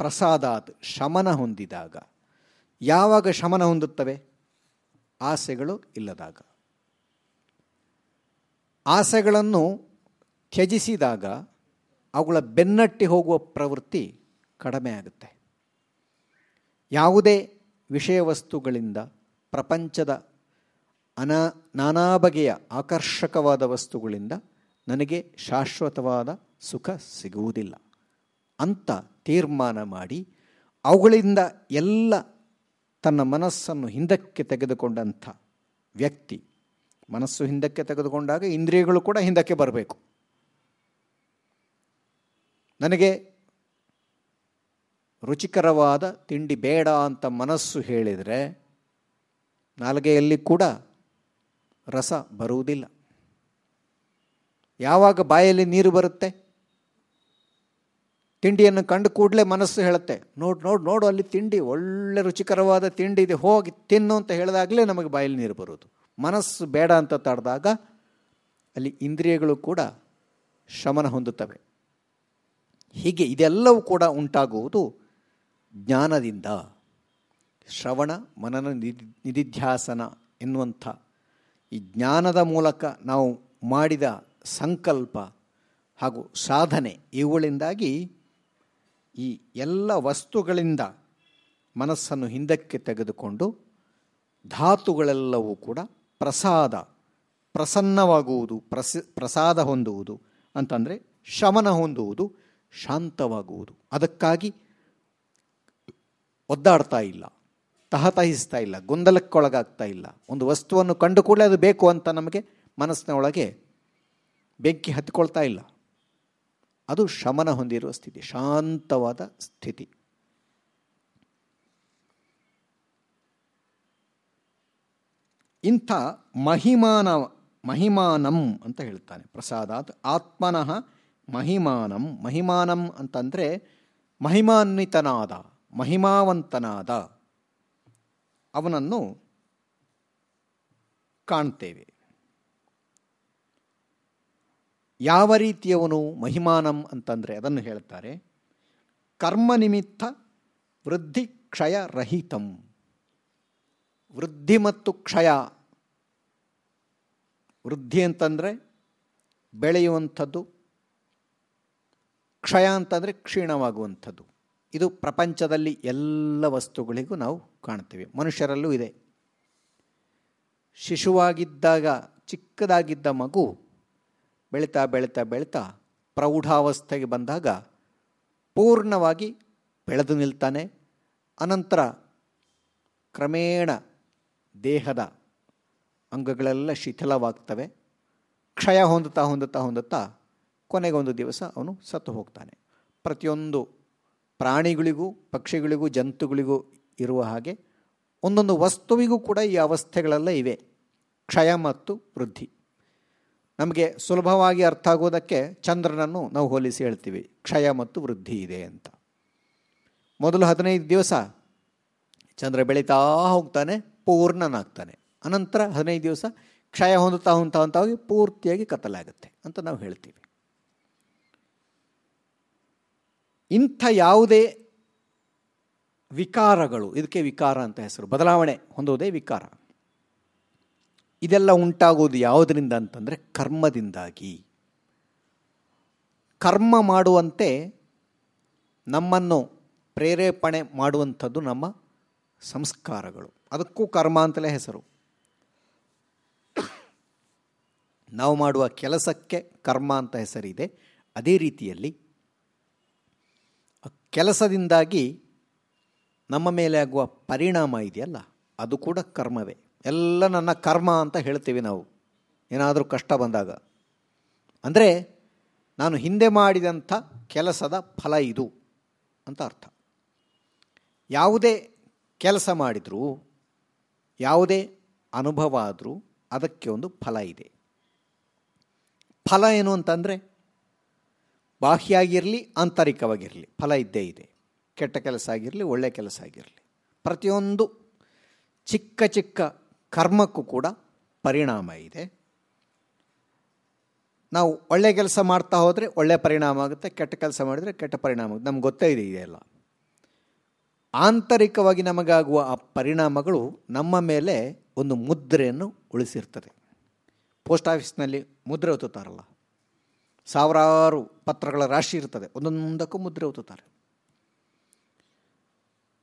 ಪ್ರಸಾದಾತ್ ಶಮನ ಹೊಂದಿದಾಗ ಯಾವಾಗ ಶಮನ ಹೊಂದುತ್ತವೆ? ಆಸೆಗಳು ಇಲ್ಲದಾಗ. ಆಸೆಗಳನ್ನು ತ್ಯಜಿಸಿದಾಗ ಅವುಗಳ ಬೆನ್ನಟ್ಟಿ ಹೋಗುವ ಪ್ರವೃತ್ತಿ ಕಡಿಮೆ ಆಗುತ್ತೆ. ಯಾವುದೇ ವಿಷಯ ವಸ್ತುಗಳಿಂದ ಪ್ರಪಂಚದ ಅನಾ, ನಾನಾ ಬಗೆಯ ಆಕರ್ಷಕವಾದ ವಸ್ತುಗಳಿಂದ ನನಗೆ ಶಾಶ್ವತವಾದ ಸುಖ ಸಿಗುವುದಿಲ್ಲ ಅಂತ ತೀರ್ಮಾನ ಮಾಡಿ ಅವುಗಳಿಂದ ಎಲ್ಲ ತನ್ನ ಮನಸ್ಸನ್ನು ಹಿಂದಕ್ಕೆ ತೆಗೆದುಕೊಂಡಂಥ ವ್ಯಕ್ತಿ. ಮನಸ್ಸು ಹಿಂದಕ್ಕೆ ತೆಗೆದುಕೊಂಡಾಗ ಇಂದ್ರಿಯಗಳು ಕೂಡ ಹಿಂದಕ್ಕೆ ಬರಬೇಕು. ನನಗೆ ರುಚಿಕರವಾದ ತಿಂಡಿ ಬೇಡ ಅಂತ ಮನಸ್ಸು ಹೇಳಿದರೆ ನಾಲ್ಗೆಯಲ್ಲಿ ಕೂಡ ರಸ ಬರುವುದಿಲ್ಲ. ಯಾವಾಗ ಬಾಯಲ್ಲಿ ನೀರು ಬರುತ್ತೆ? ತಿಂಡಿಯನ್ನು ಕಂಡು ಕೂಡಲೇ ಮನಸ್ಸು ಹೇಳುತ್ತೆ. ನೋಡು ನೋಡು ನೋಡು ಅಲ್ಲಿ ತಿಂಡಿ, ಒಳ್ಳೆ ರುಚಿಕರವಾದ ತಿಂಡಿ ಇದೆ, ಹೋಗಿ ತಿನ್ನು ಅಂತ ಹೇಳಿದಾಗಲೇ ನಮಗೆ ಬಾಯಲ್ಲಿ ನೀರು ಬರೋದು. ಮನಸ್ಸು ಬೇಡ ಅಂತ ತಡೆದಾಗ ಅಲ್ಲಿ ಇಂದ್ರಿಯಗಳು ಕೂಡ ಶಮನ ಹೊಂದುತ್ತವೆ. ಹೀಗೆ ಇದೆಲ್ಲವೂ ಕೂಡ ಉಂಟಾಗುವುದು ಜ್ಞಾನದಿಂದ. ಶ್ರವಣ, ಮನನ ನಿಧಿ, ನಿಧಿಧ್ಯಾಸನ ಎನ್ನುವಂಥ ಈ ಜ್ಞಾನದ ಮೂಲಕ ನಾವು ಮಾಡಿದ ಸಂಕಲ್ಪ ಹಾಗೂ ಸಾಧನೆ ಇವುಗಳಿಂದಾಗಿ ಈ ಎಲ್ಲ ವಸ್ತುಗಳಿಂದ ಮನಸ್ಸನ್ನು ಹಿಂದಕ್ಕೆ ತೆಗೆದುಕೊಂಡು ಧಾತುಗಳೆಲ್ಲವೂ ಕೂಡ ಪ್ರಸಾದ, ಪ್ರಸನ್ನವಾಗುವುದು, ಪ್ರಸ, ಪ್ರಸಾದ ಹೊಂದುವುದು ಅಂತಂದರೆ ಶಮನ ಹೊಂದುವುದು, ಶಾಂತವಾಗುವುದು. ಅದಕ್ಕಾಗಿ ಒದ್ದಾಡ್ತಾ ಇಲ್ಲ, ತಹತಹಿಸ್ತಾ ಇಲ್ಲ, ಗೊಂದಲಕ್ಕೊಳಗಾಗ್ತಾ ಇಲ್ಲ. ಒಂದು ವಸ್ತುವನ್ನು ಕಂಡು ಕೂಡಲೇ ಅದು ಬೇಕು ಅಂತ ನಮಗೆ ಮನಸ್ಸಿನ ಒಳಗೆ ಬೆಂಕಿ ಹತ್ತಿಕೊಳ್ತಾ ಇಲ್ಲ. ಅದು ಶಮನ ಹೊಂದಿರುವ ಸ್ಥಿತಿ, ಶಾಂತವಾದ ಸ್ಥಿತಿ. ಇಂಥ ಮಹಿಮಾನ, ಮಹಿಮಾನಂ ಅಂತ ಹೇಳ್ತಾನೆ. ಪ್ರಸಾದಾತ್ ಆತ್ಮನಃ ಮಹಿಮಾನಂ. ಮಹಿಮಾನಂ ಅಂತಂದರೆ ಮಹಿಮಾನ್ವಿತನಾದ, ಮಹಿಮಾವಂತನಾದ ಅವನನ್ನು ಕಾಣ್ತೇವೆ. ಯಾವ ರೀತಿಯವನು ಮಹಿಮಾನಂ ಅಂತಂದರೆ ಅದನ್ನು ಹೇಳ್ತಾರೆ. ಕರ್ಮ ನಿಮಿತ್ತ ವೃದ್ಧಿ ಕ್ಷಯ ರಹಿತಂ. ವೃದ್ಧಿ ಮತ್ತು ಕ್ಷಯ. ವೃದ್ಧಿ ಅಂತಂದರೆ ಬೆಳೆಯುವಂಥದ್ದು, ಕ್ಷಯ ಅಂತಂದರೆ ಕ್ಷೀಣವಾಗುವಂಥದ್ದು. ಇದು ಪ್ರಪಂಚದಲ್ಲಿ ಎಲ್ಲ ವಸ್ತುಗಳಿಗೂ ನಾವು ಕಾಣ್ತೇವೆ. ಮನುಷ್ಯರಲ್ಲೂ ಇದೆ. ಶಿಶುವಾಗಿದ್ದಾಗ ಚಿಕ್ಕದಾಗಿದ್ದ ಮಗು ಬೆಳೀತಾ ಬೆಳೀತಾ ಬೆಳೀತಾ ಪ್ರೌಢಾವಸ್ಥೆಗೆ ಬಂದಾಗ ಪೂರ್ಣವಾಗಿ ಬೆಳೆದು ನಿಲ್ತಾನೆ. ಅನಂತರ ಕ್ರಮೇಣ ದೇಹದ ಅಂಗಗಳೆಲ್ಲ ಶಿಥಿಲವಾಗ್ತವೆ. ಕ್ಷಯ ಹೊಂದುತ್ತಾ ಹೊಂದುತ್ತಾ ಹೊಂದುತ್ತಾ ಕೊನೆಗೊಂದು ದಿವಸ ಅವನು ಸತ್ತು ಹೋಗ್ತಾನೆ. ಪ್ರತಿಯೊಂದು ಪ್ರಾಣಿಗಳಿಗೂ ಪಕ್ಷಿಗಳಿಗೂ ಜಂತುಗಳಿಗೂ ಇರುವ ಹಾಗೆ ಒಂದೊಂದು ವಸ್ತುವಿಗೂ ಕೂಡ ಈ ಅವಸ್ಥೆಗಳೆಲ್ಲ ಇವೆ. ಕ್ಷಯ ಮತ್ತು ವೃದ್ಧಿ. ನಮಗೆ ಸುಲಭವಾಗಿ ಅರ್ಥ ಆಗೋದಕ್ಕೆ ಚಂದ್ರನನ್ನು ನಾವು ಹೋಲಿಸಿ ಹೇಳ್ತೀವಿ. ಕ್ಷಯ ಮತ್ತು ವೃದ್ಧಿ ಇದೆ ಅಂತ. ಮೊದಲು ಹದಿನೈದು ದಿವಸ ಚಂದ್ರ ಬೆಳೀತಾ ಹೋಗ್ತಾನೆ, ಪೂರ್ಣನಾಗ್ತಾನೆ. ಅನಂತರ ಹದಿನೈದು ದಿವಸ ಕ್ಷಯ ಹೊಂದುತ್ತಾ ಹೊಂತಾ ಅಂತ ಹೋಗಿ ಪೂರ್ತಿಯಾಗಿ ಕತ್ತಲಾಗುತ್ತೆ ಅಂತ ನಾವು ಹೇಳ್ತೀವಿ. ಇಂಥ ಯಾವುದೇ ವಿಕಾರಗಳು, ಇದಕ್ಕೆ ವಿಕಾರ ಅಂತ ಹೆಸರು, ಬದಲಾವಣೆ ಹೊಂದುವುದೇ ವಿಕಾರ. ಇದೆಲ್ಲ ಉಂಟಾಗೋದು ಯಾವುದರಿಂದ ಅಂತಂದರೆ ಕರ್ಮದಿಂದಾಗಿ. ಕರ್ಮ ಮಾಡುವಂತೆ ನಮ್ಮನ್ನು ಪ್ರೇರೇಪಣೆ ಮಾಡುವಂಥದ್ದು ನಮ್ಮ ಸಂಸ್ಕಾರಗಳು. ಅದಕ್ಕೂ ಕರ್ಮ ಅಂತಲೇ ಹೆಸರು. ನಾವು ಮಾಡುವ ಕೆಲಸಕ್ಕೆ ಕರ್ಮ ಅಂತ ಹೆಸರಿದೆ. ಅದೇ ರೀತಿಯಲ್ಲಿ ಕೆಲಸದಿಂದಾಗಿ ನಮ್ಮ ಮೇಲೆ ಆಗುವ ಪರಿಣಾಮ ಇದೆಯಲ್ಲ, ಅದು ಕೂಡ ಕರ್ಮವೇ. ಎಲ್ಲ ನನ್ನ ಕರ್ಮ ಅಂತ ಹೇಳ್ತೀವಿ ನಾವು. ಏನಾದರೂ ಕಷ್ಟ ಬಂದಾಗ. ಅಂದರೆ ನಾನು ಹಿಂದೆ ಮಾಡಿದಂಥ ಕೆಲಸದ ಫಲ ಇದು ಅಂತ ಅರ್ಥ. ಯಾವುದೇ ಕೆಲಸ ಮಾಡಿದರೂ, ಯಾವುದೇ ಅನುಭವ ಆದರೂ ಅದಕ್ಕೆ ಒಂದು ಫಲ ಇದೆ. ಫಲ ಏನು ಅಂತಂದರೆ ಬಾಹ್ಯ ಆಗಿರಲಿ ಆಂತರಿಕವಾಗಿರಲಿ, ಫಲ ಇದ್ದೇ ಇದೆ. ಕೆಟ್ಟ ಕೆಲಸ ಆಗಿರಲಿ ಒಳ್ಳೆಯ ಕೆಲಸ ಆಗಿರಲಿ. ಪ್ರತಿಯೊಂದು ಚಿಕ್ಕ ಚಿಕ್ಕ ಕರ್ಮಕ್ಕೂ ಕೂಡ ಪರಿಣಾಮ ಇದೆ. ನಾವು ಒಳ್ಳೆಯ ಕೆಲಸ ಮಾಡ್ತಾ ಹೋದರೆ ಒಳ್ಳೆಯ ಪರಿಣಾಮ ಆಗುತ್ತೆ, ಕೆಟ್ಟ ಕೆಲಸ ಮಾಡಿದರೆ ಕೆಟ್ಟ ಪರಿಣಾಮ ಆಗುತ್ತೆ. ನಮ್ಗೆ ಗೊತ್ತೇ ಇದೆ ಇದೆಲ್ಲ. ಆಂತರಿಕವಾಗಿ ನಮಗಾಗುವ ಆ ಪರಿಣಾಮಗಳು ನಮ್ಮ ಮೇಲೆ ಒಂದು ಮುದ್ರೆಯನ್ನು ಉಳಿಸಿರ್ತದೆ. ಪೋಸ್ಟ್ ಆಫೀಸ್ನಲ್ಲಿ ಮುದ್ರೆ ಒತ್ತುತ್ತಾರಲ್ಲ? ಸಾವಿರಾರು ಪತ್ರಗಳ ರಾಶಿ ಇರ್ತದೆ. ಒಂದೊಂದಕ್ಕೂ ಮುದ್ರೆ ಒತ್ತುತ್ತಾರೆ.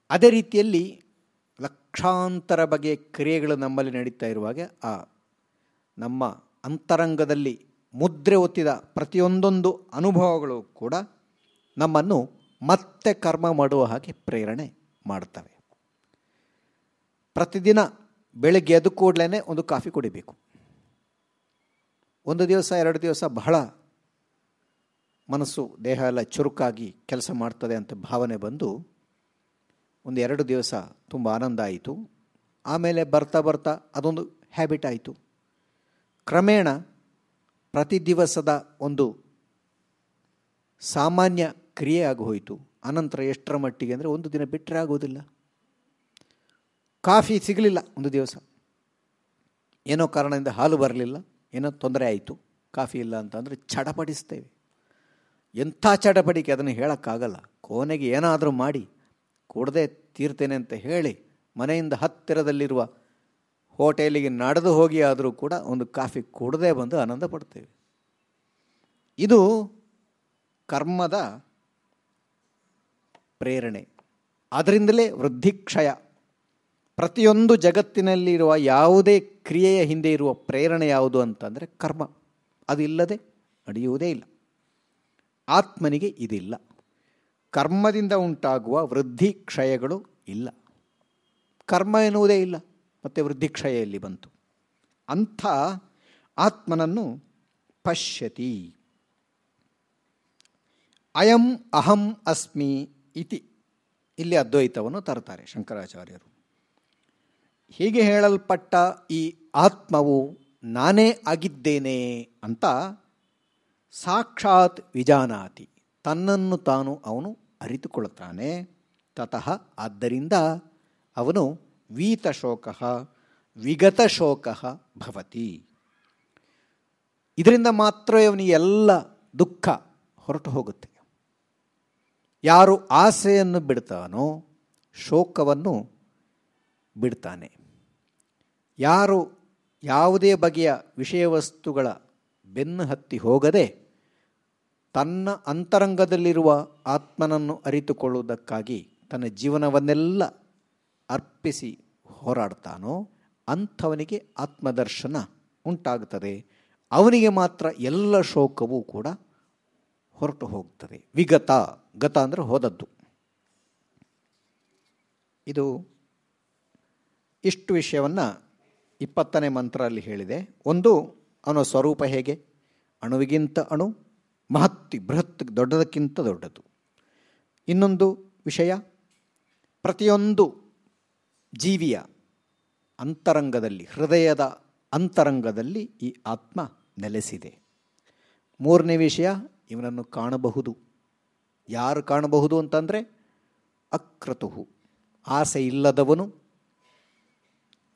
ಅದೇ ರೀತಿಯಲ್ಲಿ ಲಕ್ಷಾಂತರ ಬಗೆಯ ಕ್ರಿಯೆಗಳು ನಮ್ಮಲ್ಲಿ ನಡೀತಾ ಇರುವಾಗ ಆ ನಮ್ಮ ಅಂತರಂಗದಲ್ಲಿ ಮುದ್ರೆ ಒತ್ತಿದ ಪ್ರತಿಯೊಂದೊಂದು ಅನುಭವಗಳು ಕೂಡ ನಮ್ಮನ್ನು ಮತ್ತೆ ಕರ್ಮ ಮಾಡುವ ಹಾಗೆ ಪ್ರೇರಣೆ ಮಾಡ್ತವೆ. ಪ್ರತಿದಿನ ಬೆಳಗ್ಗೆ ಎದ್ದು ಕೂಡಲೇ ಒಂದು ಕಾಫಿ ಕುಡಿಬೇಕು. ಒಂದು ದಿವಸ, ಎರಡು ದಿವಸ ಬಹಳ ಮನಸ್ಸು, ದೇಹ ಎಲ್ಲ ಚುರುಕಾಗಿ ಕೆಲಸ ಮಾಡ್ತದೆ ಅಂತ ಭಾವನೆ ಬಂದು ಒಂದು ಎರಡು ದಿವಸ ತುಂಬ ಆನಂದ ಆಯಿತು. ಆಮೇಲೆ ಬರ್ತಾ ಬರ್ತಾ ಅದೊಂದು ಹ್ಯಾಬಿಟ್ ಆಯಿತು. ಕ್ರಮೇಣ ಪ್ರತಿ ದಿವಸದ ಒಂದು ಸಾಮಾನ್ಯ ಕ್ರಿಯೆ ಆಗೋಯಿತು. ಅನಂತರ ಎಷ್ಟರ ಮಟ್ಟಿಗೆ ಅಂದರೆ ಒಂದು ದಿನ ಬಿಟ್ಟರೆ ಆಗೋದಿಲ್ಲ. ಕಾಫಿ ಸಿಗಲಿಲ್ಲ ಒಂದು ದಿವಸ. ಏನೋ ಕಾರಣದಿಂದ ಹಾಲು ಬರಲಿಲ್ಲ. ಏನೋ ತೊಂದರೆ ಆಯಿತು. ಕಾಫಿ ಇಲ್ಲ ಅಂತಂದರೆ ಚಡಪಡಿಸ್ತೇವೆ. ಎಂಥ ಚಡಪಡಿಕೆ ಅದನ್ನು ಹೇಳೋಕ್ಕಾಗಲ್ಲ. ಕೊನೆಗೆ ಏನಾದರೂ ಮಾಡಿ ಕೂಡದೆ ತೀರ್ತೇನೆ ಅಂತ ಹೇಳಿ ಮನೆಯಿಂದ ಹತ್ತಿರದಲ್ಲಿರುವ ಹೋಟೆಲಿಗೆ ನಡೆದು ಹೋಗಿ ಆದರೂ ಕೂಡ ಒಂದು ಕಾಫಿ ಕುಡದೇ ಬಂದು ಆನಂದ ಪಡ್ತೇವೆ ಇದು ಕರ್ಮದ ಪ್ರೇರಣೆ. ಅದರಿಂದಲೇ ವೃದ್ಧಿಕ್ಷಯ. ಪ್ರತಿಯೊಂದು ಜಗತ್ತಿನಲ್ಲಿರುವ ಯಾವುದೇ ಕ್ರಿಯೆಯ ಹಿಂದೆ ಇರುವ ಪ್ರೇರಣೆ ಯಾವುದು ಅಂತಂದರೆ ಕರ್ಮ. ಅದಿಲ್ಲದೆ ಇಲ್ಲದೆ ನಡೆಯುವುದೇ ಇಲ್ಲ. ಆತ್ಮನಿಗೆ ಇದಿಲ್ಲ. ಕರ್ಮದಿಂದ ಉಂಟಾಗುವ ವೃದ್ಧಿ ಕ್ಷಯಗಳು ಇಲ್ಲ. ಕರ್ಮ ಎನ್ನುವುದೇ ಇಲ್ಲ. ಮತ್ತು ವೃದ್ಧಿ ಕ್ಷಯ ಇಲ್ಲಿ ಬಂತು? ಅಂಥ ಆತ್ಮನನ್ನು ಪಶ್ಯತಿ. ಅಯಂ ಅಹಂ ಅಸ್ಮಿ ಇತಿ. ಇಲ್ಲಿ ಅದ್ವೈತವನ್ನು ತರ್ತಾರೆ ಶಂಕರಾಚಾರ್ಯರು. ಹೀಗೆ ಹೇಳಲ್ಪಟ್ಟ ಈ ಆತ್ಮವು ನಾನೇ ಆಗಿದ್ದೇನೆ ಅಂತ ಸಾಕ್ಷಾತ್ ವಿಜಾನಾತಿ. ತನ್ನನ್ನು ತಾನು ಅವನು ಅರಿತುಕೊಳ್ಳುತ್ತಾನೆ. ತತಃ ಆದ್ದರಿಂದ ಅವನು ವೀತಶೋಕ ವಿಗತ ಶೋಕ ಭವತಿ. ಇದರಿಂದ ಮಾತ್ರ ಅವನಿಗೆ ಎಲ್ಲ ದುಃಖ ಹೊರಟು ಹೋಗುತ್ತೆ. ಯಾರು ಆಸೆಯನ್ನು ಬಿಡ್ತಾನೋ, ಶೋಕವನ್ನು ಬಿಡ್ತಾನೆ. ಯಾರು ಯಾವುದೇ ಬಗೆಯ ವಿಷಯ ವಸ್ತುಗಳ ಬೆನ್ನು ಹತ್ತಿ ಹೋಗದೆ ತನ್ನ ಅಂತರಂಗದಲ್ಲಿರುವ ಆತ್ಮನನ್ನು ಅರಿತುಕೊಳ್ಳುವುದಕ್ಕಾಗಿ ತನ್ನ ಜೀವನವನ್ನೆಲ್ಲ ಅರ್ಪಿಸಿ ಹೋರಾಡ್ತಾನೋ ಅಂಥವನಿಗೆ ಆತ್ಮದರ್ಶನ ಉಂಟಾಗುತ್ತದೆ. ಅವನಿಗೆ ಮಾತ್ರ ಎಲ್ಲ ಶೋಕವೂ ಕೂಡ ಹೊರಟು ಹೋಗ್ತದೆ. ವಿಗತ, ಗತ ಅಂದರೆ ಹೋದದ್ದು. ಇದು ಇಷ್ಟು ವಿಷಯವನ್ನು ಇಪ್ಪತ್ತನೇ ಮಂತ್ರ ಅಲ್ಲಿ ಹೇಳಿದೆ. ಒಂದು ಅವನ ಸ್ವರೂಪ ಹೇಗೆ? ಅಣುವಿಗಿಂತ ಅಣು ಮಹತ್ತಿ, ಬೃಹತ್, ದೊಡ್ಡದಕ್ಕಿಂತ ದೊಡ್ಡದು. ಇನ್ನೊಂದು ವಿಷಯ, ಪ್ರತಿಯೊಂದು ಜೀವಿಯ ಅಂತರಂಗದಲ್ಲಿ, ಹೃದಯದ ಅಂತರಂಗದಲ್ಲಿ ಈ ಆತ್ಮ ನೆಲೆಸಿದೆ. ಮೂರನೇ ವಿಷಯ, ಇವನನ್ನು ಕಾಣಬಹುದು. ಯಾರು ಕಾಣಬಹುದು ಅಂತಂದರೆ ಅಕ್ರತುಹು ಆಸೆ ಇಲ್ಲದವನು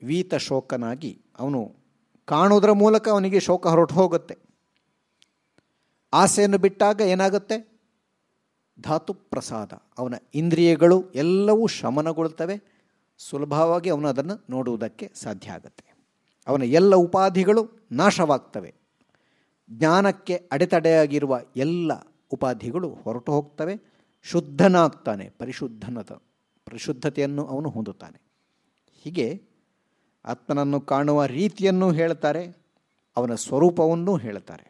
ವೀತ ಶೋಕನಾಗಿ ಅವನು ಕಾಣುವುದರ ಮೂಲಕ ಅವನಿಗೆ ಶೋಕ ಹೊರಟು ಹೋಗುತ್ತೆ. ಆಸೆಯನ್ನು ಬಿಟ್ಟಾಗ ಏನಾಗುತ್ತೆ? ಧಾತು ಪ್ರಸಾದ. ಅವನ ಇಂದ್ರಿಯಗಳು ಎಲ್ಲವೂ ಶಮನಗೊಳ್ತವೆ. ಸುಲಭವಾಗಿ ಅವನು ಅದನ್ನು ನೋಡುವುದಕ್ಕೆ ಸಾಧ್ಯ ಆಗುತ್ತೆ. ಅವನ ಎಲ್ಲ ಉಪಾಧಿಗಳು ನಾಶವಾಗ್ತವೆ. ಜ್ಞಾನಕ್ಕೆ ಅಡೆತಡೆಯಾಗಿರುವ ಎಲ್ಲ ಉಪಾಧಿಗಳು ಹೊರಟು ಹೋಗ್ತವೆ. ಶುದ್ಧನಾಗ್ತಾನೆ, ಪರಿಶುದ್ಧನದ, ಪರಿಶುದ್ಧತೆಯನ್ನು ಅವನು ಹೊಂದುತ್ತಾನೆ. ಹೀಗೆ ಆತ್ಮನನ್ನು ಕಾಣುವ ರೀತಿಯನ್ನು ಹೇಳ್ತಾರೆ, ಅವನ ಸ್ವರೂಪವನ್ನು ಹೇಳ್ತಾರೆ.